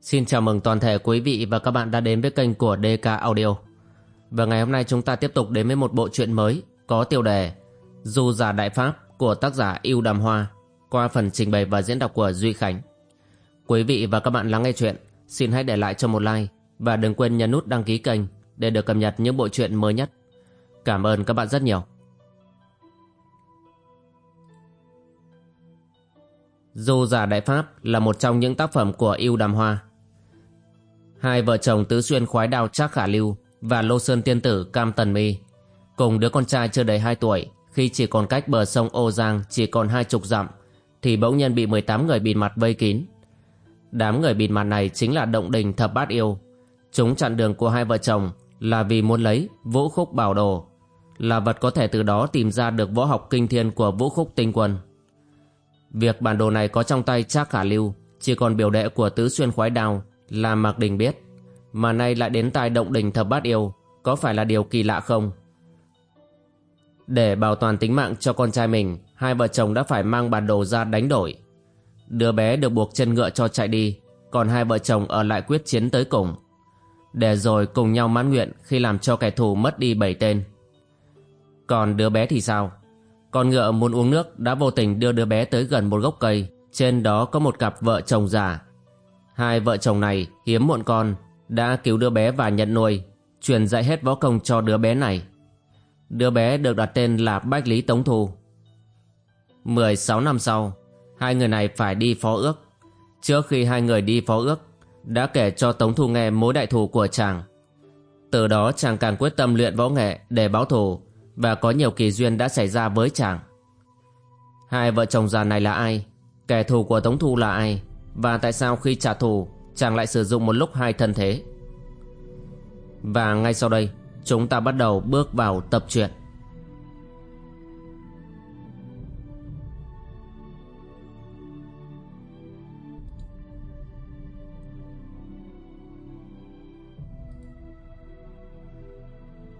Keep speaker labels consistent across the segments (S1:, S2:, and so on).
S1: Xin chào mừng toàn thể quý vị và các bạn đã đến với kênh của DK Audio. Và ngày hôm nay chúng ta tiếp tục đến với một bộ truyện mới có tiêu đề Du giả Đại Pháp của tác giả Yêu Đàm Hoa qua phần trình bày và diễn đọc của Duy Khánh. Quý vị và các bạn lắng nghe chuyện, xin hãy để lại cho một like và đừng quên nhấn nút đăng ký kênh để được cập nhật những bộ truyện mới nhất. Cảm ơn các bạn rất nhiều. Du giả Đại Pháp là một trong những tác phẩm của Yêu Đàm Hoa. Hai vợ chồng Tứ Xuyên khoái đao Trác Khả Lưu và Lô Sơn Tiên Tử Cam Tần Mi cùng đứa con trai chưa đầy 2 tuổi, khi chỉ còn cách bờ sông Ô Giang chỉ còn hai chục dặm, thì bỗng nhiên bị 18 người bịt mặt vây kín. Đám người bịt mặt này chính là động đình thập bát yêu. Chúng chặn đường của hai vợ chồng là vì muốn lấy vũ khúc bảo đồ, là vật có thể từ đó tìm ra được võ học kinh thiên của vũ khúc tinh quân. Việc bản đồ này có trong tay Trác Khả Lưu chỉ còn biểu đệ của Tứ Xuyên khoái đao là Mạc Đình biết mà nay lại đến tai động đình thập bát yêu có phải là điều kỳ lạ không? Để bảo toàn tính mạng cho con trai mình hai vợ chồng đã phải mang bản đồ ra đánh đổi. Đứa bé được buộc chân ngựa cho chạy đi còn hai vợ chồng ở lại quyết chiến tới cùng để rồi cùng nhau mãn nguyện khi làm cho kẻ thù mất đi bảy tên. Còn đứa bé thì sao? Con ngựa muốn uống nước đã vô tình đưa đứa bé tới gần một gốc cây, trên đó có một cặp vợ chồng già. Hai vợ chồng này hiếm muộn con, đã cứu đứa bé và nhận nuôi, truyền dạy hết võ công cho đứa bé này. Đứa bé được đặt tên là Bách Lý Tống Thu. 16 năm sau, hai người này phải đi phó ước. Trước khi hai người đi phó ước, đã kể cho Tống Thu nghe mối đại thù của chàng. Từ đó chàng càng quyết tâm luyện võ nghệ để báo thù và có nhiều kỳ duyên đã xảy ra với chàng. Hai vợ chồng già này là ai? Kẻ thù của Tống Thu là ai? Và tại sao khi trả thù, chàng lại sử dụng một lúc hai thân thế? Và ngay sau đây, chúng ta bắt đầu bước vào tập truyện.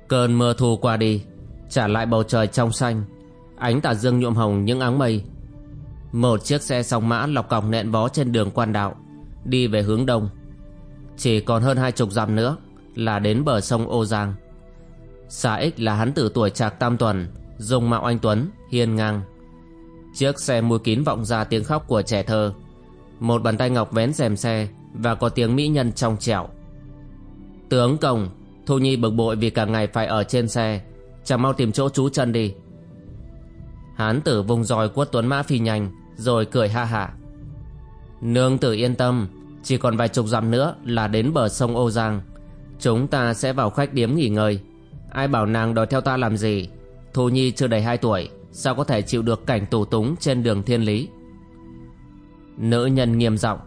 S1: Cơn mưa thu qua đi, Trả lại bầu trời trong xanh Ánh tà dương nhuộm hồng những áng mây một chiếc xe song mã lọc cọc nện vó trên đường quan đạo Đi về hướng đông. Chỉ còn hơn hai chục dặm nữa Là đến bờ sông Ô Giang. Xã ích là hắn tử tuổi trạc tam tuần Dùng mạo anh Tuấn, hiên ngang. Chiếc xe mùi kín vọng ra tiếng khóc của trẻ thơ. Một bàn tay ngọc vén rèm xe Và có tiếng mỹ nhân trong trẻo. Tướng công Thu Nhi bực bội vì cả ngày phải ở trên xe Chẳng mau tìm chỗ trú chân đi. Hán tử vùng roi quất tuấn mã phi nhanh. Rồi cười ha hả Nương tử yên tâm, Chỉ còn vài chục dặm nữa là đến bờ sông Âu Giang. Chúng ta sẽ vào khách điếm nghỉ ngơi. Ai bảo nàng đòi theo ta làm gì? Thu Nhi chưa đầy hai tuổi, Sao có thể chịu được cảnh tù túng trên đường thiên lý? Nữ nhân nghiêm giọng.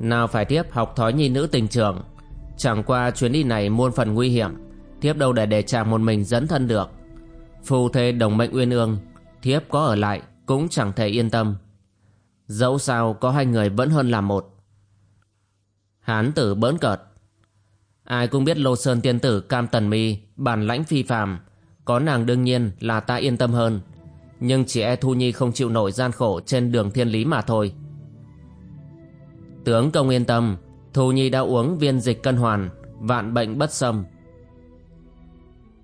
S1: Nào phải tiếp học thói nhi nữ tình trường. Chẳng qua chuyến đi này muôn phần nguy hiểm Thiếp đâu để để chàng một mình dẫn thân được. Phu thê đồng mệnh uyên ương Thiếp có ở lại. Cũng chẳng thể yên tâm. Dẫu sao, có hai người vẫn hơn là một. Hán tử bỡn cợt. Ai cũng biết Lô Sơn tiên tử Cam Tần Mi, Bản lãnh phi phàm, Có nàng đương nhiên là ta yên tâm hơn. Nhưng chỉ e Thu Nhi không chịu nổi gian khổ Trên đường thiên lý mà thôi. Tướng công yên tâm, Thu Nhi đã uống viên dịch cân hoàn, Vạn bệnh bất xâm.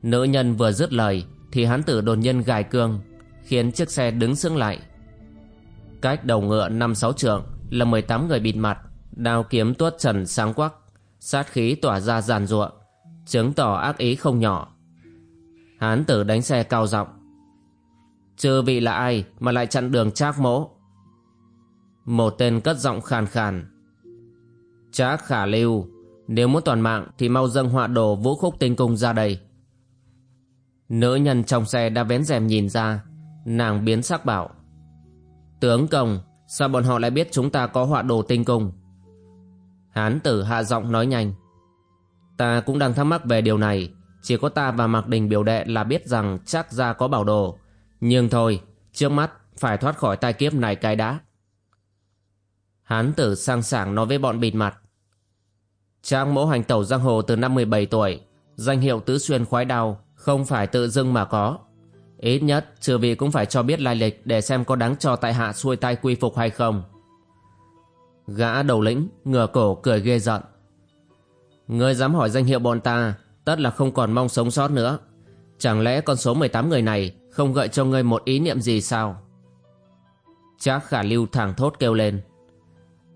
S1: Nữ nhân vừa dứt lời, Thì hán tử đột nhiên gài cương. Khiến chiếc xe đứng sững lại. Cách đầu ngựa năm sáu trượng Là 18 người bịt mặt, Đao kiếm tuốt trần sáng quắc, Sát khí tỏa ra giàn ruộng Chứng tỏ ác ý không nhỏ. Hán tử đánh xe cao giọng, Chư vị là ai Mà lại chặn đường trác mỗ? Một tên cất giọng khàn khàn, Trác khả lưu, Nếu muốn toàn mạng thì mau dâng họa đồ vũ khúc tinh cung ra đây. Nữ nhân trong xe đã vén rèm nhìn ra Nàng biến sắc bảo, Tướng công, Sao bọn họ lại biết chúng ta có họa đồ tinh cung? Hán tử hạ giọng nói nhanh, Ta cũng đang thắc mắc về điều này. Chỉ có ta và Mạc Đình biểu đệ là biết rằng chắc ra có bảo đồ. Nhưng thôi, Trước mắt phải thoát khỏi tai kiếp này cái đã. Hán tử sang sảng nói với bọn bịt mặt, Trang mẫu hành tẩu giang hồ từ năm 17 tuổi, Danh hiệu tứ xuyên khoái đao Không phải tự dưng mà có. Ít nhất trừ vị cũng phải cho biết lai lịch Để xem có đáng cho tại hạ xuôi tay quy phục hay không. Gã đầu lĩnh ngửa cổ cười ghê giận Ngươi dám hỏi danh hiệu bọn ta, Tất là không còn mong sống sót nữa. Chẳng lẽ con số 18 người này Không gợi cho ngươi một ý niệm gì sao? Trác khả lưu thẳng thốt kêu lên.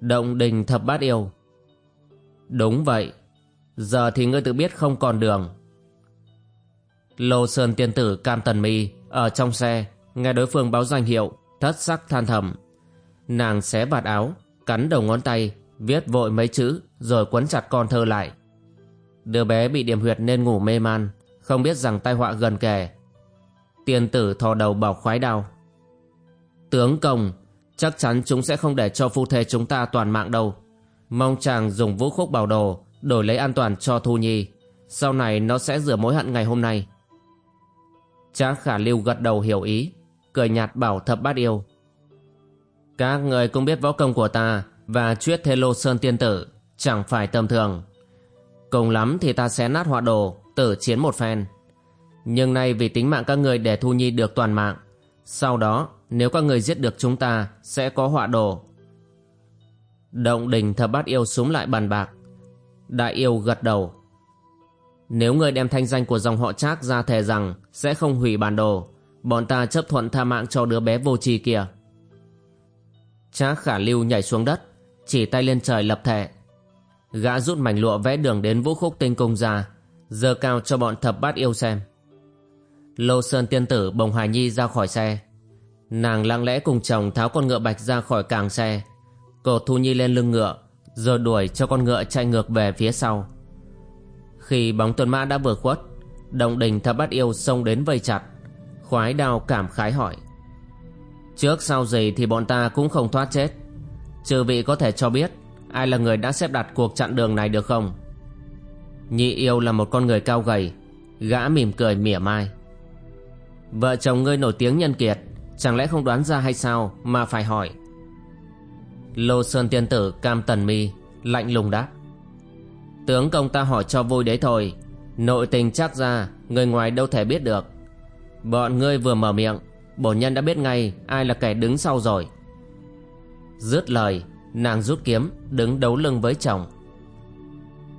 S1: Động đình thập bát yêu. Đúng vậy. Giờ thì ngươi tự biết không còn đường. Lô Sơn tiên tử Cam Tần Mi Ở trong xe, Nghe đối phương báo danh hiệu, Thất sắc than thầm. Nàng xé vạt áo, Cắn đầu ngón tay, Viết vội mấy chữ, Rồi quấn chặt con thơ lại. Đứa bé bị điểm huyệt nên ngủ mê man, Không biết rằng tai họa gần kề. Tiên tử thò đầu bảo khoái đau. Tướng công, Chắc chắn chúng sẽ không để cho phu thê chúng ta toàn mạng đâu. Mong chàng dùng vũ khúc bảo đồ, Đổi lấy an toàn cho Thu Nhi. Sau này nó sẽ rửa mối hận ngày hôm nay. Trác khả lưu gật đầu hiểu ý, Cười nhạt bảo thập bát yêu. Các người cũng biết võ công của ta Và chuyết thê lô sơn tiên tử, Chẳng phải tầm thường. Cùng lắm thì ta sẽ nát họa đồ, Tử chiến một phen. Nhưng nay vì tính mạng các người để Thu Nhi được toàn mạng, Sau đó nếu các người giết được chúng ta Sẽ có họa đồ. Động đình thập bát yêu súng lại bàn bạc. Đại yêu gật đầu. Nếu người đem thanh danh của dòng họ trác ra thề rằng Sẽ không hủy bản đồ, Bọn ta chấp thuận tha mạng cho đứa bé vô tri kia. Trác khả lưu nhảy xuống đất, Chỉ tay lên trời lập thệ. Gã rút mảnh lụa vẽ đường đến vũ khúc tinh cung ra, giơ cao cho bọn thập bát yêu xem. Lô Sơn tiên tử bồng Hải Nhi ra khỏi xe. Nàng lặng lẽ cùng chồng tháo con ngựa bạch ra khỏi càng xe. Cột Thu Nhi lên lưng ngựa, Rồi đuổi cho con ngựa chạy ngược về phía sau. Khi bóng tuần mã đã vừa khuất, đồng đình thập bát yêu xông đến vây chặt. Khoái đao cảm khái hỏi, Trước sau gì thì bọn ta cũng không thoát chết. Trừ vị có thể cho biết Ai là người đã xếp đặt cuộc chặn đường này được không? Nhị yêu là một con người cao gầy, Gã mỉm cười mỉa mai. Vợ chồng ngươi nổi tiếng nhân kiệt, Chẳng lẽ không đoán ra hay sao Mà phải hỏi? Lô Sơn Tiên Tử cam tần mi, Lạnh lùng đáp Tướng công ta hỏi cho vui đấy thôi. Nội tình chắc ra, Người ngoài đâu thể biết được. Bọn ngươi vừa mở miệng, Bổn nhân đã biết ngay ai là kẻ đứng sau rồi. Dứt lời, Nàng rút kiếm, Đứng đấu lưng với chồng.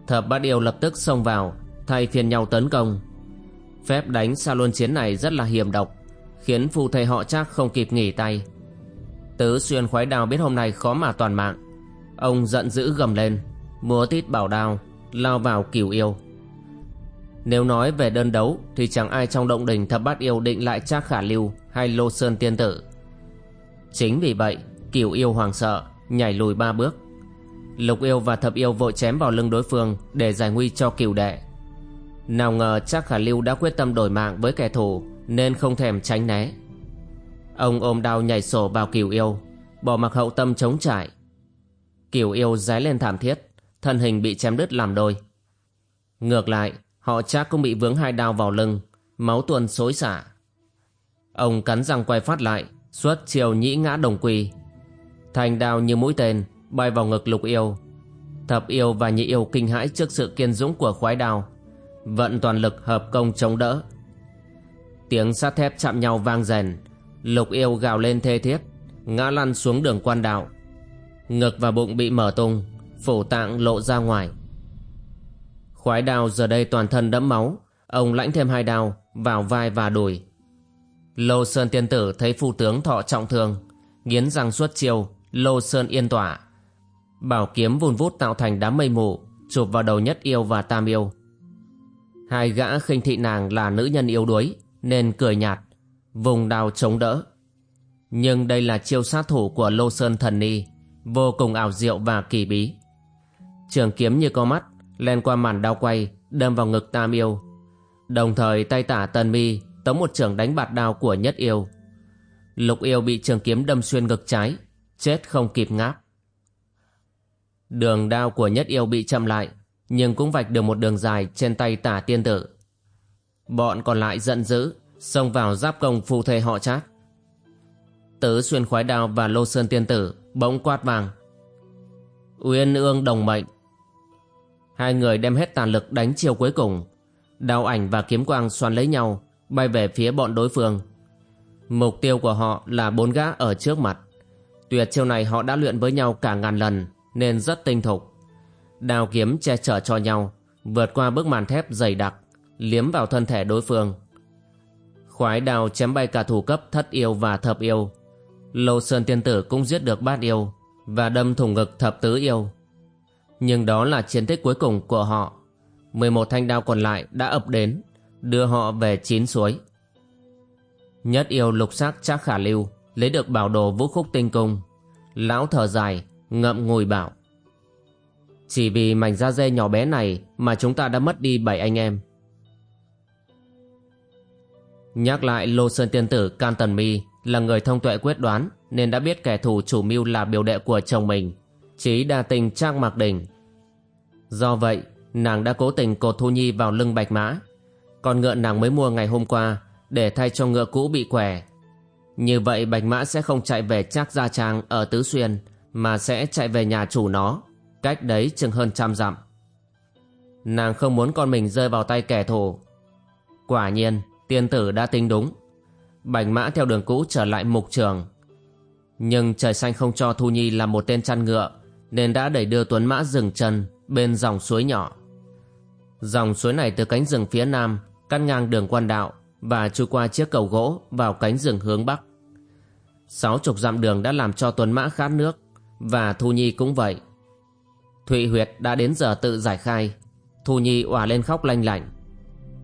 S1: Thập bát yêu lập tức xông vào, Thay phiên nhau tấn công. Phép đánh xa luân chiến này rất là hiểm độc, Khiến phu thầy họ chắc không kịp nghỉ tay. Tứ xuyên khoái đào biết hôm nay khó mà toàn mạng. Ông giận dữ gầm lên, Múa tít bảo đao. Lao vào cửu yêu. Nếu nói về đơn đấu, Thì chẳng ai trong động đình thập bát yêu định lại Trác Khả Lưu Hay Lô Sơn Tiên Tử. Chính vì vậy, cửu yêu hoàng sợ, Nhảy lùi ba bước. Lục yêu và thập yêu vội chém vào lưng đối phương Để giải nguy cho cửu đệ. Nào ngờ Trác Khả Lưu đã quyết tâm đổi mạng với kẻ thù, Nên không thèm tránh né. Ông ôm đao nhảy sổ vào kiều yêu, Bỏ mặc hậu tâm chống trải Kiều yêu rái lên thảm thiết. Thân hình bị chém đứt làm đôi. Ngược lại, Họ chắc cũng bị vướng hai đao vào lưng, Máu tuôn xối xả. Ông cắn răng quay phát lại, Xuất chiều nhĩ ngã đồng quỳ Thành đao như mũi tên, Bay vào ngực lục yêu. Thập yêu và nhị yêu kinh hãi trước sự kiên dũng của khoái đao, Vận toàn lực hợp công chống đỡ. Tiếng sắt thép chạm nhau vang rèn, Lục yêu gào lên thê thiết, Ngã lăn xuống đường quan đạo. Ngực và bụng bị mở tung Phủ tạng lộ ra ngoài Khoái đao giờ đây toàn thân đẫm máu Ông lãnh thêm hai đao Vào vai và đùi Lô Sơn tiên tử thấy phu tướng thọ trọng thương Nghiến răng suốt chiêu Lô Sơn yên tỏa Bảo kiếm vun vút tạo thành đám mây mù Chụp vào đầu nhất yêu và tam yêu Hai gã khinh thị nàng là nữ nhân yếu đuối Nên cười nhạt vùng đao chống đỡ. Nhưng đây là chiêu sát thủ của Lô Sơn Thần Ni, vô cùng ảo diệu và kỳ bí. Trường kiếm như có mắt, len qua màn đao quay, đâm vào ngực Tam Yêu. Đồng thời tay tả Tần Mi tống một trường đánh bạt đao của Nhất Yêu. Lục Yêu bị trường kiếm đâm xuyên ngực trái, chết không kịp ngáp. Đường đao của Nhất Yêu bị chậm lại, nhưng cũng vạch được một đường dài trên tay tả tiên tử. Bọn còn lại giận dữ, xông vào giáp công phu thê họ chát tứ xuyên khoái đao và lô sơn tiên tử bỗng quát vàng uyên ương đồng mệnh hai người đem hết tàn lực đánh chiêu cuối cùng đao ảnh và kiếm quang xoắn lấy nhau bay về phía bọn đối phương mục tiêu của họ là bốn gã ở trước mặt tuyệt chiêu này họ đã luyện với nhau cả ngàn lần nên rất tinh thục. Đao kiếm che chở cho nhau, vượt qua bức màn thép dày đặc, liếm vào thân thể đối phương. Khoái đao chém bay cả thủ cấp thất yêu và thập yêu. Lô Sơn Tiên Tử cũng giết được bát yêu và đâm thủng ngực thập tứ yêu. Nhưng đó là chiến tích cuối cùng của họ. 11 thanh đao còn lại đã ập đến, đưa họ về chín suối. Nhất yêu lục sắc chắc khả lưu, lấy được bảo đồ vũ khúc tinh cung. Lão thở dài, ngậm ngùi bảo. Chỉ vì mảnh da dê nhỏ bé này mà chúng ta đã mất đi bảy anh em. Nhắc lại Lô Sơn Tiên Tử Can Tần Mi là người thông tuệ quyết đoán nên đã biết kẻ thù chủ mưu là biểu đệ của chồng mình, chí đa tình Trang Mạc Đình. Do vậy, nàng đã cố tình cột Thu Nhi vào lưng bạch mã. Con ngựa nàng mới mua ngày hôm qua để thay cho ngựa cũ bị què Như vậy bạch mã sẽ không chạy về Trác Gia Trang ở Tứ Xuyên mà sẽ chạy về nhà chủ nó, cách đấy chừng hơn trăm dặm. Nàng không muốn con mình rơi vào tay kẻ thù. Quả nhiên, tiên tử đã tính đúng. Bạch mã theo đường cũ trở lại mục trường. Nhưng trời xanh không cho Thu Nhi làm một tên chăn ngựa nên đã đẩy đưa Tuấn Mã dừng chân bên dòng suối nhỏ. Dòng suối này từ cánh rừng phía nam, cắt ngang đường quan đạo và trôi qua chiếc cầu gỗ vào cánh rừng hướng bắc. Sáu chục dặm đường đã làm cho Tuấn Mã khát nước và Thu Nhi cũng vậy. Thụy Huyệt đã đến giờ tự giải khai Thu Nhi òa lên khóc lanh lảnh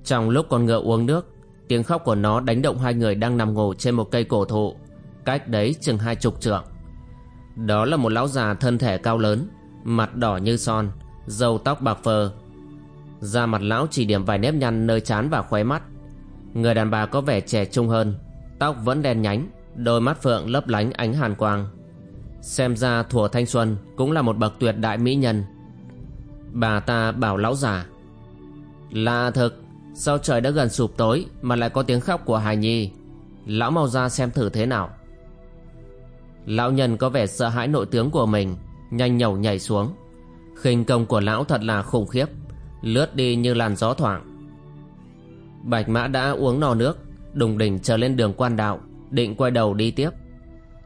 S1: Trong lúc con ngựa uống nước, Tiếng khóc của nó đánh động hai người đang nằm ngủ trên một cây cổ thụ, Cách đấy chừng hai chục trượng đó là một lão già thân thể cao lớn, Mặt đỏ như son Dâu tóc bạc phơ. Da mặt lão chỉ điểm vài nếp nhăn nơi trán và khóe mắt. Người đàn bà có vẻ trẻ trung hơn, Tóc vẫn đen nhánh, Đôi mắt phượng lấp lánh ánh hàn quang. Xem ra Thùa thanh xuân Cũng là một bậc tuyệt đại mỹ nhân. Bà ta bảo lão già Là thực, Sao trời đã gần sụp tối Mà lại có tiếng khóc của hài nhi? Lão mau ra xem thử thế nào. Lão nhân có vẻ sợ hãi nội tướng của mình, Nhanh nhẩu nhảy xuống. Khinh công của lão thật là khủng khiếp, Lướt đi như làn gió thoảng. Bạch mã đã uống no nước, Đùng đỉnh trở lên đường quan đạo, Định quay đầu đi tiếp.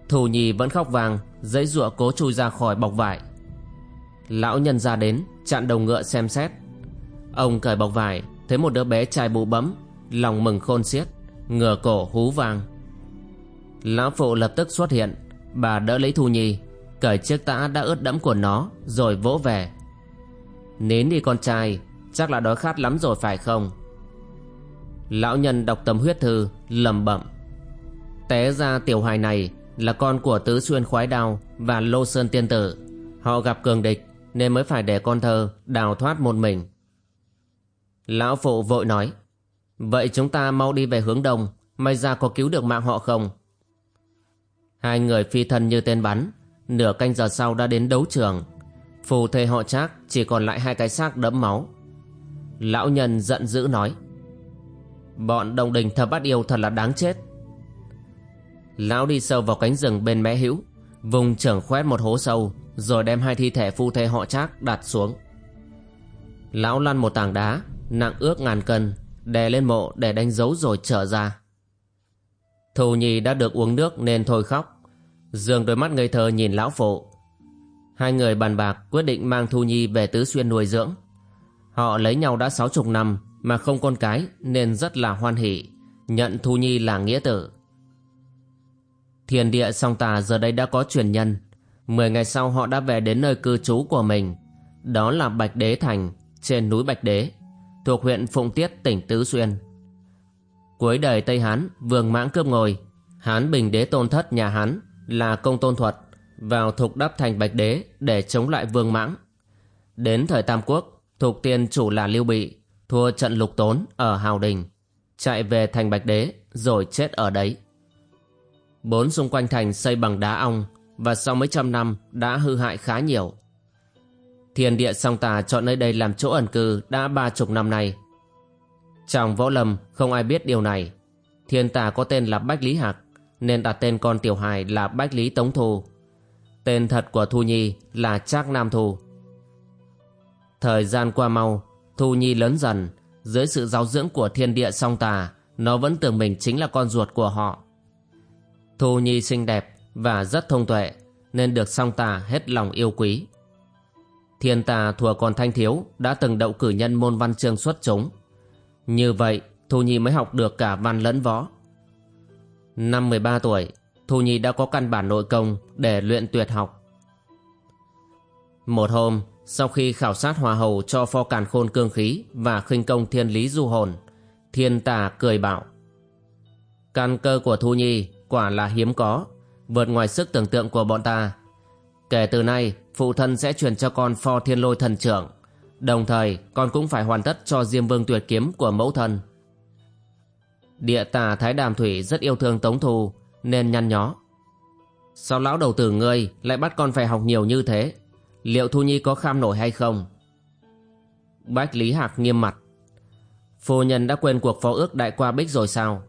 S1: Thù nhì vẫn khóc vàng, Dãy dụa cố chui ra khỏi bọc vải. Lão nhân ra đến, Chặn đầu ngựa xem xét. Ông cởi bọc vải, Thấy một đứa bé trai bụ bấm, Lòng mừng khôn xiết, Ngửa cổ hú vang Lão phụ lập tức xuất hiện Bà đỡ lấy Thu Nhi, Cởi chiếc tã đã ướt đẫm của nó, Rồi vỗ về. Nín đi con trai, Chắc là đói khát lắm rồi phải không? Lão nhân đọc tấm huyết thư, lẩm bẩm. Té ra tiểu hài này Là con của Tứ Xuyên Khoái Đao Và Lô Sơn Tiên Tử. Họ gặp cường địch Nên mới phải để con thơ đào thoát một mình. Lão phụ vội nói, Vậy chúng ta mau đi về hướng đông, May ra có cứu được mạng họ không? Hai người phi thân như tên bắn, Nửa canh giờ sau đã đến đấu trường. Phù thê họ trác Chỉ còn lại hai cái xác đẫm máu. Lão nhân giận dữ nói, Bọn đồng đình thập bát yêu thật là đáng chết. Lão đi sâu vào cánh rừng bên mé hữu, Vùng trưởng khoét một hố sâu, Rồi đem hai thi thể phu thê họ trác đặt xuống. Lão lăn một tảng đá, Nặng ước ngàn cân, Đè lên mộ để đánh dấu rồi trở ra. Thù nhì đã được uống nước nên thôi khóc Dương đôi mắt ngây thơ nhìn lão phụ Hai người bàn bạc quyết định mang Thu Nhi về Tứ Xuyên nuôi dưỡng Họ lấy nhau đã sáu chục năm mà không con cái nên rất là hoan hỷ, nhận Thu Nhi là nghĩa tử. Thiền địa song tà giờ đây đã có truyền nhân. Mười ngày sau họ đã về đến nơi cư trú của mình. Đó là Bạch Đế Thành, trên núi Bạch Đế, thuộc huyện Phụng Tiết, tỉnh Tứ Xuyên. Cuối đời Tây Hán vương mãng cướp ngồi Hán Bình Đế tôn thất nhà Hán là công tôn thuật vào thục đắp thành Bạch Đế để chống lại vương mãng. Đến thời Tam Quốc thục tiên chủ là Lưu Bị thua trận lục tốn ở Hào Đình, chạy về thành Bạch Đế rồi chết ở đấy. Bốn xung quanh thành xây bằng đá ong và sau mấy trăm năm đã hư hại khá nhiều. Thiên địa song tà chọn nơi đây làm chỗ ẩn cư đã ba chục năm nay. Trong võ lâm không ai biết điều này. Thiên tà có tên là Bách Lý Hạc nên đặt tên con tiểu hài là Bách Lý Tống Thu. Tên thật của Thu Nhi là Trác Nam Thu. Thời gian qua mau, Thu Nhi lớn dần, dưới sự giáo dưỡng của thiên địa song tà, nó vẫn tưởng mình chính là con ruột của họ. Thu Nhi xinh đẹp và rất thông tuệ, nên được song tà hết lòng yêu quý. Thiên tà thùa còn thanh thiếu đã từng đậu cử nhân môn văn chương xuất chúng. Như vậy, Thu Nhi mới học được cả văn lẫn võ. Năm 13 tuổi, Thu Nhi đã có căn bản nội công để luyện tuyệt học. Một hôm, sau khi khảo sát hòa hầu cho pho càn khôn cương khí và khinh công thiên lý du hồn, thiên tà cười bảo. Căn cơ của Thu Nhi quả là hiếm có, vượt ngoài sức tưởng tượng của bọn ta. Kể từ nay, phụ thân sẽ truyền cho con pho thiên lôi thần trưởng, đồng thời con cũng phải hoàn tất cho Diêm Vương tuyệt kiếm của mẫu thân. Địa tà Thái Đàm Thủy rất yêu thương Tống Thu nên nhăn nhó. Sao lão đầu tử ngươi lại bắt con phải học nhiều như thế? Liệu Thu Nhi có kham nổi hay không? Bách Lý Hạc nghiêm mặt. Phu nhân đã quên cuộc phó ước đại qua bích rồi sao?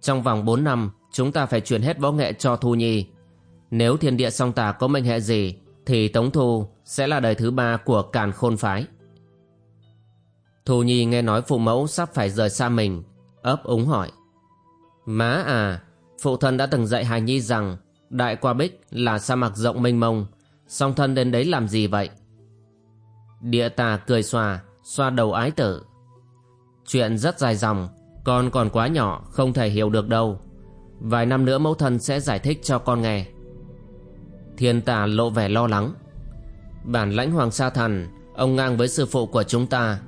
S1: Trong vòng 4 năm, chúng ta phải chuyển hết võ nghệ cho Thu Nhi. Nếu thiên địa song tà có mệnh hệ gì, thì Tống Thu sẽ là đời thứ ba của càn khôn phái. Thu Nhi nghe nói phụ mẫu sắp phải rời xa mình, ấp úng hỏi. Má à, phụ thân đã từng dạy hài nhi rằng đại qua bích là sa mạc rộng mênh mông, song thân đến đấy làm gì vậy? Địa tà cười xòa, xoa đầu ái tử. Chuyện rất dài dòng, con còn quá nhỏ không thể hiểu được đâu. Vài năm nữa mẫu thân sẽ giải thích cho con nghe. Thiên tà lộ vẻ lo lắng. Bản lãnh hoàng sa thần, ông ngang với sư phụ của chúng ta.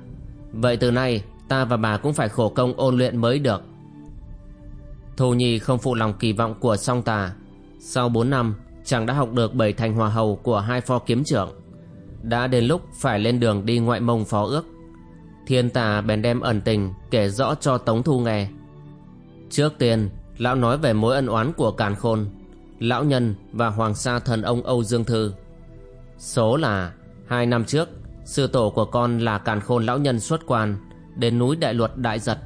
S1: Vậy từ nay ta và bà cũng phải khổ công ôn luyện mới được. Thù Nhi không phụ lòng kỳ vọng của song tà. Sau 4 năm, chàng đã học được bảy thành hòa hầu của hai pho kiếm trưởng. Đã đến lúc phải lên đường đi ngoại mông phó ước. Thiên tà bèn đem ẩn tình kể rõ cho Tống Thu nghe. Trước tiên, lão nói về mối ân oán của Càn Khôn, lão nhân và hoàng sa thần ông Âu Dương Thư. Số là hai năm trước, sư tổ của con là Càn Khôn lão nhân xuất quan đến núi Đại Luật Đại Giật,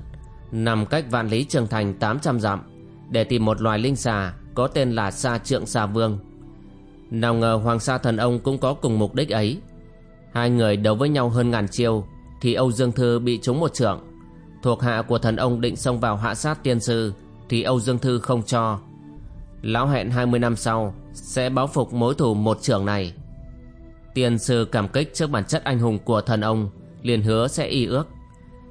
S1: nằm cách vạn lý trường thành 800 dặm, để tìm một loài linh xà có tên là Sa Trượng Xà Vương. Nào ngờ Hoàng Sa Thần Ông cũng có cùng mục đích ấy. Hai người đấu với nhau hơn ngàn chiêu, thì Âu Dương Thư bị trúng một trưởng. Thuộc hạ của thần ông định xông vào hạ sát tiên sư, thì Âu Dương Thư không cho. Lão hẹn 20 năm sau sẽ báo phục mối thù một trưởng này. Tiên sư cảm kích trước bản chất anh hùng của thần ông, liền hứa sẽ y ước.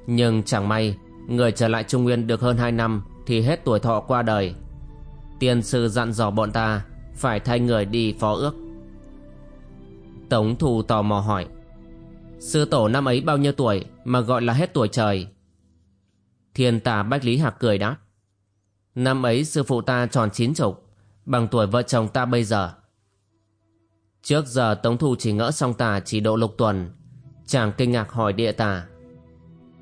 S1: Nhưng chẳng may, người trở lại Trung Nguyên được hơn 2 năm thì hết tuổi thọ qua đời. Tiên sư dặn dò bọn ta phải thay người đi phó ước. Tống Thù tò mò hỏi. Sư tổ năm ấy bao nhiêu tuổi mà gọi là hết tuổi trời? Thiên tà Bách Lý Hạc cười đáp. Năm ấy sư phụ ta tròn chín chục, bằng tuổi vợ chồng ta bây giờ. Trước giờ Tống Thu chỉ ngỡ song tà chỉ độ lục tuần, chàng kinh ngạc hỏi địa tà.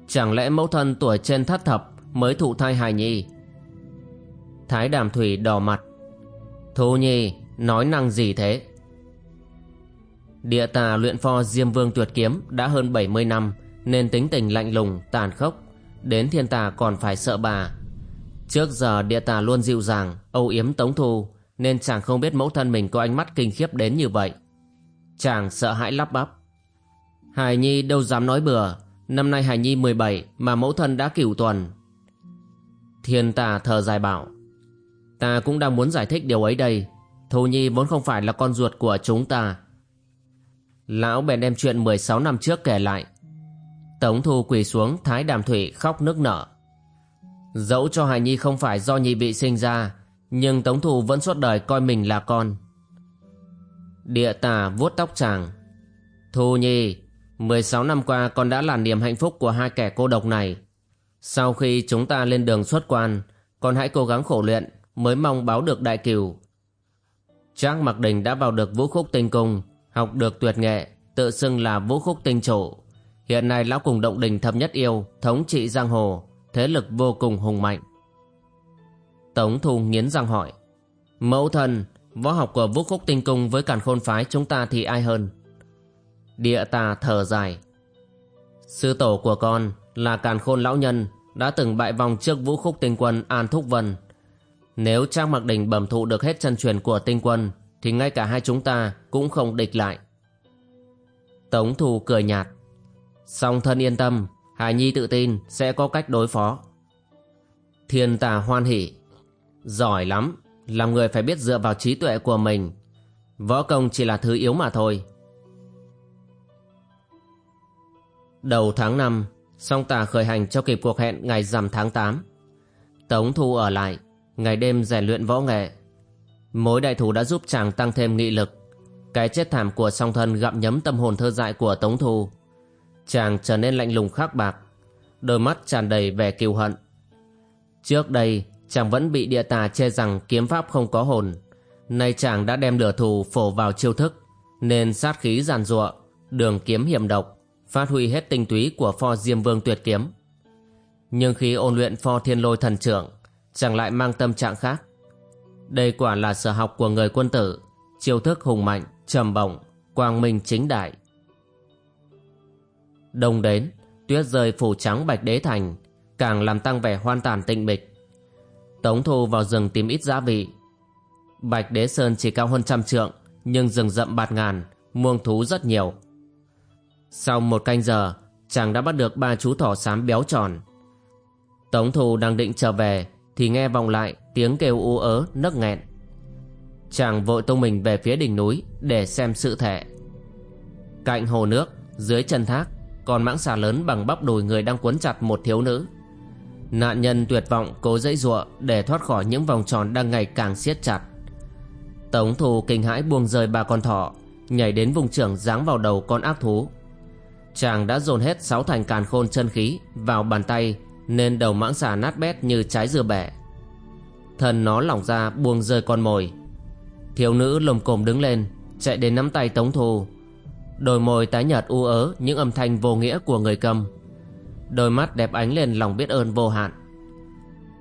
S1: Chẳng lẽ mẫu thân tuổi trên thất thập mới thụ thai hài nhi? Thái đàm thủy đỏ mặt. Thu nhi, nói năng gì thế? Địa tà luyện pho Diêm Vương tuyệt kiếm đã hơn 70 năm nên tính tình lạnh lùng, tàn khốc. Đến thiên tà còn phải sợ bà. Trước giờ địa tà luôn dịu dàng, âu yếm tống thu nên chàng không biết mẫu thân mình có ánh mắt kinh khiếp đến như vậy. Chàng sợ hãi lắp bắp. Hải Nhi đâu dám nói bừa, năm nay Hải Nhi 17 mà mẫu thân đã cửu tuần. Thiên tà thở dài bảo. Ta cũng đang muốn giải thích điều ấy đây. Thu Nhi vốn không phải là con ruột của chúng ta. Lão bèn đem chuyện 16 năm trước kể lại. Tống Thu quỳ xuống Thái Đàm Thủy khóc nức nở. Dẫu cho Hải Nhi không phải do Nhi bị sinh ra, nhưng Tống thủ vẫn suốt đời coi mình là con. Địa tà vuốt tóc chàng. Thu Nhi, 16 năm qua con đã là niềm hạnh phúc của hai kẻ cô độc này. Sau khi chúng ta lên đường xuất quan, con hãy cố gắng khổ luyện mới mong báo được đại cửu. Trác Mặc Đình đã vào được vũ khúc tinh cung, học được tuyệt nghệ, tự xưng là vũ khúc tinh chủ. Hiện nay lão cùng động đình thập nhất yêu, thống trị giang hồ, thế lực vô cùng hùng mạnh. Tống Thu nghiến răng hỏi, mẫu thân, võ học của vũ khúc tinh cung với càn khôn phái chúng ta thì ai hơn? Địa tà thở dài. Sư tổ của con là càn khôn lão nhân, đã từng bại vòng trước vũ khúc tinh quân An Thúc Vân. Nếu Trang Mặc Đình bẩm thụ được hết chân truyền của tinh quân, thì ngay cả hai chúng ta cũng không địch lại. Tống Thù cười nhạt. Song thân yên tâm, Hải Nhi tự tin sẽ có cách đối phó. Thiên tà hoan hỉ. Giỏi lắm, làm người phải biết dựa vào trí tuệ của mình. Võ công chỉ là thứ yếu mà thôi. Đầu tháng 5, song tà khởi hành cho kịp cuộc hẹn ngày rằm tháng 8. Tống Thu ở lại, ngày đêm rèn luyện võ nghệ. Mối đại thù đã giúp chàng tăng thêm nghị lực. Cái chết thảm của song thân gặm nhấm tâm hồn thơ dại của Tống Thu. Chàng trở nên lạnh lùng khắc bạc, đôi mắt tràn đầy vẻ kiêu hận. Trước đây, chàng vẫn bị địa tà chê rằng kiếm pháp không có hồn. Nay chàng đã đem lửa thù phổ vào chiêu thức, nên sát khí giàn giụa, đường kiếm hiểm độc, phát huy hết tinh túy của pho diêm vương tuyệt kiếm. Nhưng khi ôn luyện pho thiên lôi thần trưởng, chàng lại mang tâm trạng khác. Đây quả là sở học của người quân tử, chiêu thức hùng mạnh, trầm bổng, quang minh chính đại. Đông đến, tuyết rơi phủ trắng bạch đế thành, càng làm tăng vẻ hoan tàn tịnh mịch. Tống thu vào rừng tìm ít gia vị. Bạch đế sơn chỉ cao hơn trăm trượng, nhưng rừng rậm bạt ngàn, muông thú rất nhiều. Sau một canh giờ, chàng đã bắt được ba chú thỏ xám béo tròn. Tống thù đang định trở về, thì nghe vọng lại tiếng kêu u ớ nấc nghẹn. Chàng vội tung mình về phía đỉnh núi để xem sự thể. Cạnh hồ nước, dưới chân thác, còn mãng xà lớn bằng bắp đùi người đang cuốn chặt một thiếu nữ. Nạn nhân tuyệt vọng cố dãy giụa để thoát khỏi những vòng tròn đang ngày càng siết chặt. Tống thù kinh hãi buông rơi ba con thỏ, nhảy đến vùng trưởng giáng vào đầu con ác thú. Chàng đã dồn hết sáu thành càn khôn chân khí vào bàn tay nên đầu mãng xà nát bét như trái dừa bẻ. Thần nó lỏng ra buông rơi con mồi. Thiếu nữ lồm cồm đứng lên, chạy đến nắm tay Tống Thù. Đôi môi tái nhợt u ớ những âm thanh vô nghĩa của người cầm. Đôi mắt đẹp ánh lên lòng biết ơn vô hạn.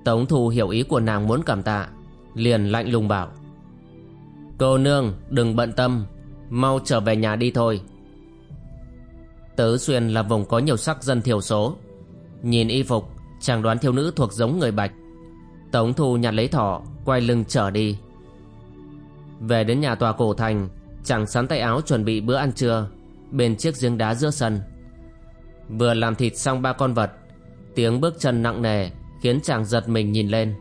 S1: Tống Thù hiểu ý của nàng muốn cảm tạ, liền lạnh lùng bảo. Cô nương đừng bận tâm, mau trở về nhà đi thôi. Tứ Xuyên là vùng có nhiều sắc dân thiểu số. Nhìn y phục, chàng đoán thiếu nữ thuộc giống người Bạch. Tống Thu nhặt lấy thỏ, quay lưng trở đi. Về đến nhà tòa cổ thành, chàng sắn tay áo chuẩn bị bữa ăn trưa, bên chiếc giếng đá giữa sân. Vừa làm thịt xong ba con vật, tiếng bước chân nặng nề khiến chàng giật mình nhìn lên.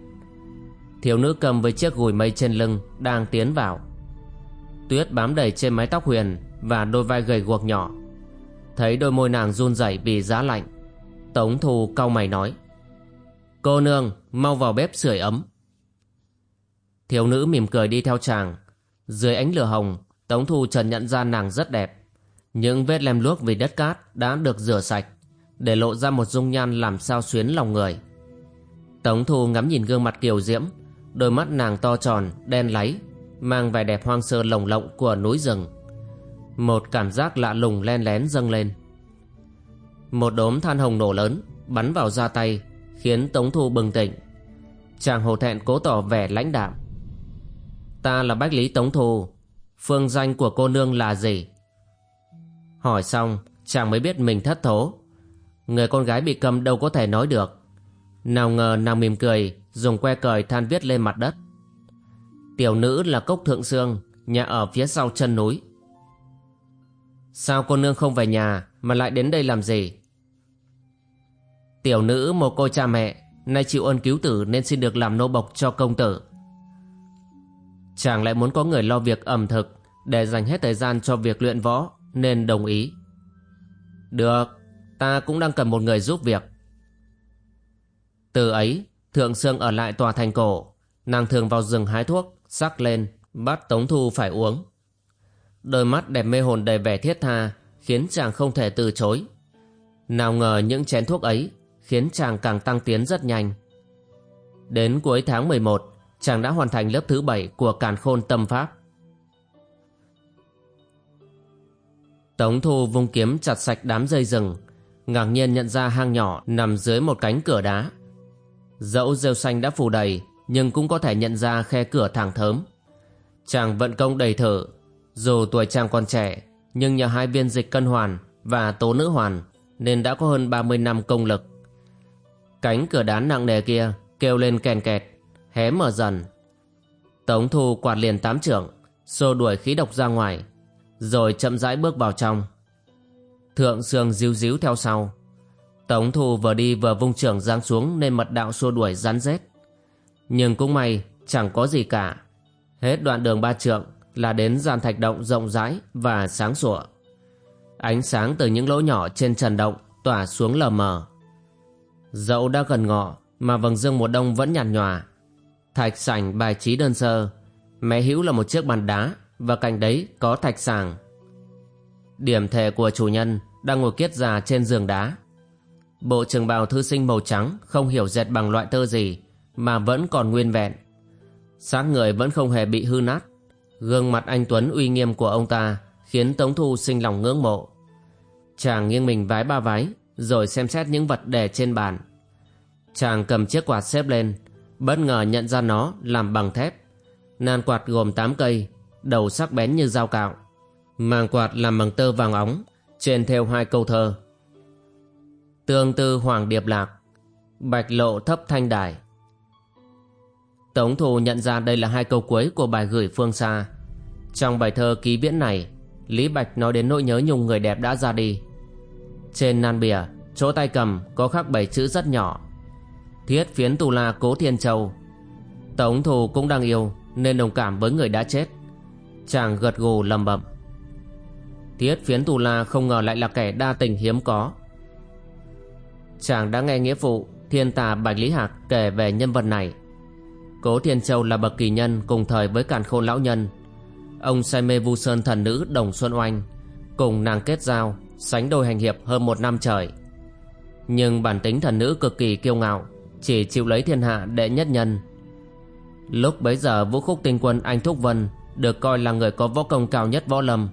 S1: Thiếu nữ cầm với chiếc gùi mây trên lưng đang tiến vào. Tuyết bám đầy trên mái tóc huyền và đôi vai gầy guộc nhỏ. Thấy đôi môi nàng run rẩy vì giá lạnh Tống Thu cau mày nói Cô nương mau vào bếp sưởi ấm Thiếu nữ mỉm cười đi theo chàng Dưới ánh lửa hồng Tống Thu trần nhận ra nàng rất đẹp những vết lem luốc vì đất cát Đã được rửa sạch Để lộ ra một dung nhan làm sao xuyến lòng người. Tống Thu ngắm nhìn gương mặt kiều diễm Đôi mắt nàng to tròn, đen láy Mang vẻ đẹp hoang sơ lồng lộng của núi rừng. Một cảm giác lạ lùng len lén dâng lên. Một đốm than hồng nổ lớn Bắn vào da tay Khiến Tống Thu bừng tỉnh. Chàng hồ thẹn cố tỏ vẻ lãnh đạm. Ta là Bách Lý Tống Thu Phương danh của cô nương là gì? Hỏi xong Chàng mới biết mình thất thố. Người con gái bị cầm đâu có thể nói được. Nào ngờ nàng mỉm cười Dùng que cời than viết lên mặt đất. Tiểu nữ là Cốc Thượng Sương Nhà ở phía sau chân núi. Sao cô nương không về nhà mà lại đến đây làm gì? Tiểu nữ một cô cha mẹ, nay chịu ơn cứu tử nên xin được làm nô bộc cho công tử. Chàng lại muốn có người lo việc ẩm thực để dành hết thời gian cho việc luyện võ nên đồng ý. Được, ta cũng đang cần một người giúp việc. Từ ấy, Thượng Sương ở lại tòa thành cổ, nàng thường vào rừng hái thuốc, sắc lên, bắt Tống Thu phải uống. Đôi mắt đẹp mê hồn đầy vẻ thiết tha Khiến chàng không thể từ chối Nào ngờ những chén thuốc ấy Khiến chàng càng tăng tiến rất nhanh Đến cuối tháng 11 Chàng đã hoàn thành lớp thứ 7 Của càn khôn tâm pháp Tống thu vung kiếm chặt sạch đám dây rừng Ngạc nhiên nhận ra hang nhỏ Nằm dưới một cánh cửa đá Dẫu rêu xanh đã phủ đầy Nhưng cũng có thể nhận ra khe cửa thẳng thớm Chàng vận công đầy thở dù tuổi chàng còn trẻ, nhưng nhờ hai viên dịch cân hoàn và tố nữ hoàn nên đã có hơn 30 năm công lực. Cánh cửa đá nặng nề kia kêu lên kèn kẹt, hé mở dần. Tống thu quạt liền tám trưởng, xô đuổi khí độc ra ngoài, rồi chậm rãi bước vào trong. Thượng sương díu díu theo sau. Tống thu vừa đi vừa vung trưởng giáng xuống nên mật đạo xua đuổi rắn rết. Nhưng cũng may chẳng có gì cả. Hết đoạn đường ba trượng là đến gian thạch động rộng rãi và sáng sủa. Ánh sáng từ những lỗ nhỏ trên trần động tỏa xuống lờ mờ. Dẫu đã gần ngọ mà vầng dương mùa đông vẫn nhạt nhòa. Thạch sảnh bài trí đơn sơ, mé hữu là một chiếc bàn đá và cạnh đấy có thạch sàng. Điểm thề của chủ nhân đang ngồi kiết già trên giường đá. Bộ trường bào thư sinh màu trắng không hiểu dệt bằng loại tơ gì mà vẫn còn nguyên vẹn. sáng người vẫn không hề bị hư nát. Gương mặt anh Tuấn uy nghiêm của ông ta khiến Tống Thu sinh lòng ngưỡng mộ. Chàng nghiêng mình vái ba vái rồi xem xét những vật để trên bàn. Chàng cầm chiếc quạt xếp lên, bất ngờ nhận ra nó làm bằng thép. Nan quạt gồm 8 cây, đầu sắc bén như dao cạo. Màng quạt làm bằng tơ vàng óng, trên theo hai câu thơ. Tương tư hoàng điệp lạc, bạch lộ thấp thanh đài. Tống Thù nhận ra đây là hai câu cuối của bài gửi phương xa. Trong bài thơ ký viễn này, Lý Bạch nói đến nỗi nhớ nhung người đẹp đã ra đi. Trên nan bìa, chỗ tay cầm có khắc bảy chữ rất nhỏ. Thiết phiến tù la cố thiên châu. Tống Thù cũng đang yêu nên đồng cảm với người đã chết. Chàng gật gù lầm bầm Thiết phiến tù la không ngờ lại là kẻ đa tình hiếm có. Chàng đã nghe nghĩa phụ thiên tà Bạch Lý Hạc kể về nhân vật này. Cố Thiên Châu là bậc kỳ nhân cùng thời với càn khôn lão nhân. Ông say mê vu sơn thần nữ Đồng Xuân Oanh, cùng nàng kết giao, sánh đôi hành hiệp hơn một năm trời. Nhưng bản tính thần nữ cực kỳ kiêu ngạo, chỉ chịu lấy thiên hạ đệ nhất nhân. Lúc bấy giờ vũ khúc tinh quân Anh Thúc Vân được coi là người có võ công cao nhất võ lâm.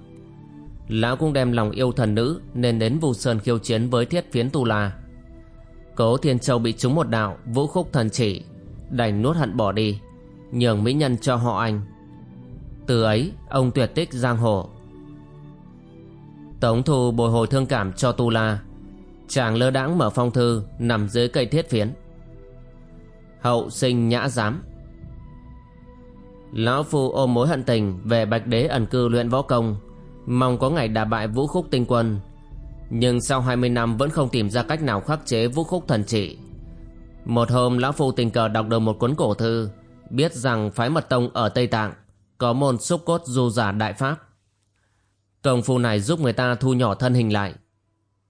S1: Lão cũng đem lòng yêu thần nữ nên đến vu sơn khiêu chiến với thiết phiến tu la. Cố Thiên Châu bị trúng một đạo, vũ khúc thần chỉ đành nuốt hận bỏ đi, nhường mỹ nhân cho họ anh. Từ ấy, ông tuyệt tích giang hồ. Tống thu bồi hồi thương cảm cho tu la. Chàng lơ đãng mở phong thư nằm dưới cây thiết phiến. Hậu sinh nhã giám lão phu ôm mối hận tình về bạch đế ẩn cư luyện võ công. Mong có ngày đả bại vũ khúc tinh quân. Nhưng sau 20 năm vẫn không tìm ra cách nào khắc chế vũ khúc thần trị. Một hôm lão phu tình cờ đọc được một cuốn cổ thư biết rằng phái mật tông ở Tây Tạng có môn xúc cốt du giả đại pháp. Công phu này giúp người ta thu nhỏ thân hình lại,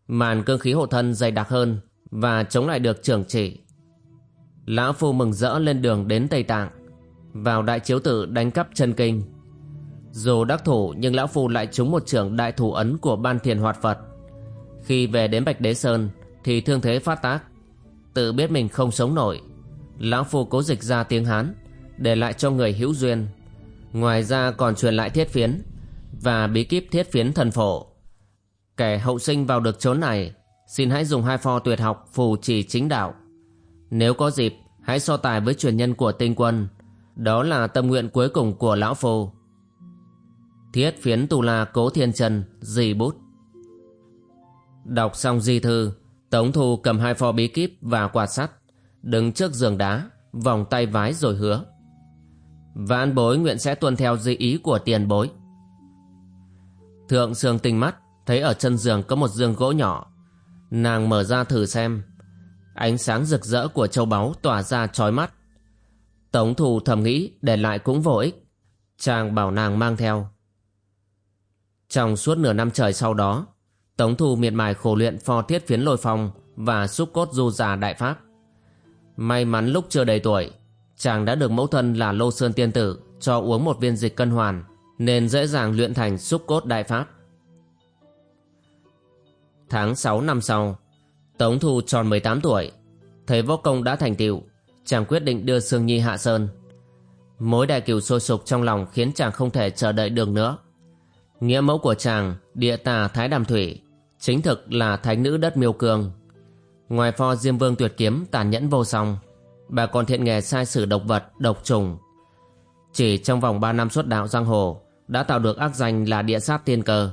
S1: màn cương khí hộ thân dày đặc hơn và chống lại được trưởng chỉ. Lão phu mừng rỡ lên đường đến Tây Tạng, vào đại chiếu tự đánh cắp chân kinh. Dù đắc thủ, nhưng lão phu lại trúng một trưởng đại thủ ấn của ban thiền hoạt Phật. Khi về đến Bạch Đế Sơn, thì thương thế phát tác. Tự biết mình không sống nổi, Lão Phu cố dịch ra tiếng Hán, Để lại cho người hữu duyên. Ngoài ra còn truyền lại thiết phiến, Và bí kíp thiết phiến thần phổ. Kẻ hậu sinh vào được chốn này, Xin hãy dùng hai pho tuyệt học phù trì chính đạo. Nếu có dịp, Hãy so tài với truyền nhân của tinh quân. Đó là tâm nguyện cuối cùng của Lão Phu Thiết phiến tù la cố thiên trần Dì bút Đọc xong di thư Tống Thu cầm hai pho bí kíp và quạt sắt, đứng trước giường đá, vòng tay vái rồi hứa. Vãn bối nguyện sẽ tuân theo di ý của tiền bối. Thượng sương tinh mắt, thấy ở chân giường có một giường gỗ nhỏ. Nàng mở ra thử xem. Ánh sáng rực rỡ của châu báu tỏa ra trói mắt. Tống Thù thầm nghĩ để lại cũng vô ích. Chàng bảo nàng mang theo. Trong suốt nửa năm trời sau đó, Tống Thù miệt mài khổ luyện pho thiết phiến lôi phong và xúc cốt du già đại pháp. May mắn lúc chưa đầy tuổi, chàng đã được mẫu thân là Lô Sơn Tiên Tử cho uống một viên dịch cân hoàn nên dễ dàng luyện thành xúc cốt đại pháp. Tháng 6 năm sau, Tống Thu tròn 18 tuổi, thấy võ công đã thành tựu, chàng quyết định đưa Sương Nhi hạ sơn. Mối đại cửu sôi sục trong lòng khiến chàng không thể chờ đợi được nữa. Nghĩa mẫu của chàng, địa tà Thái Đàm Thủy, chính thực là thánh nữ đất miêu cương. Ngoài pho Diêm Vương tuyệt kiếm tàn nhẫn vô song, bà còn thiện nghề sai sử độc vật, độc trùng. Chỉ trong vòng 3 năm xuất đạo giang hồ, đã tạo được ác danh là địa sát tiên cơ.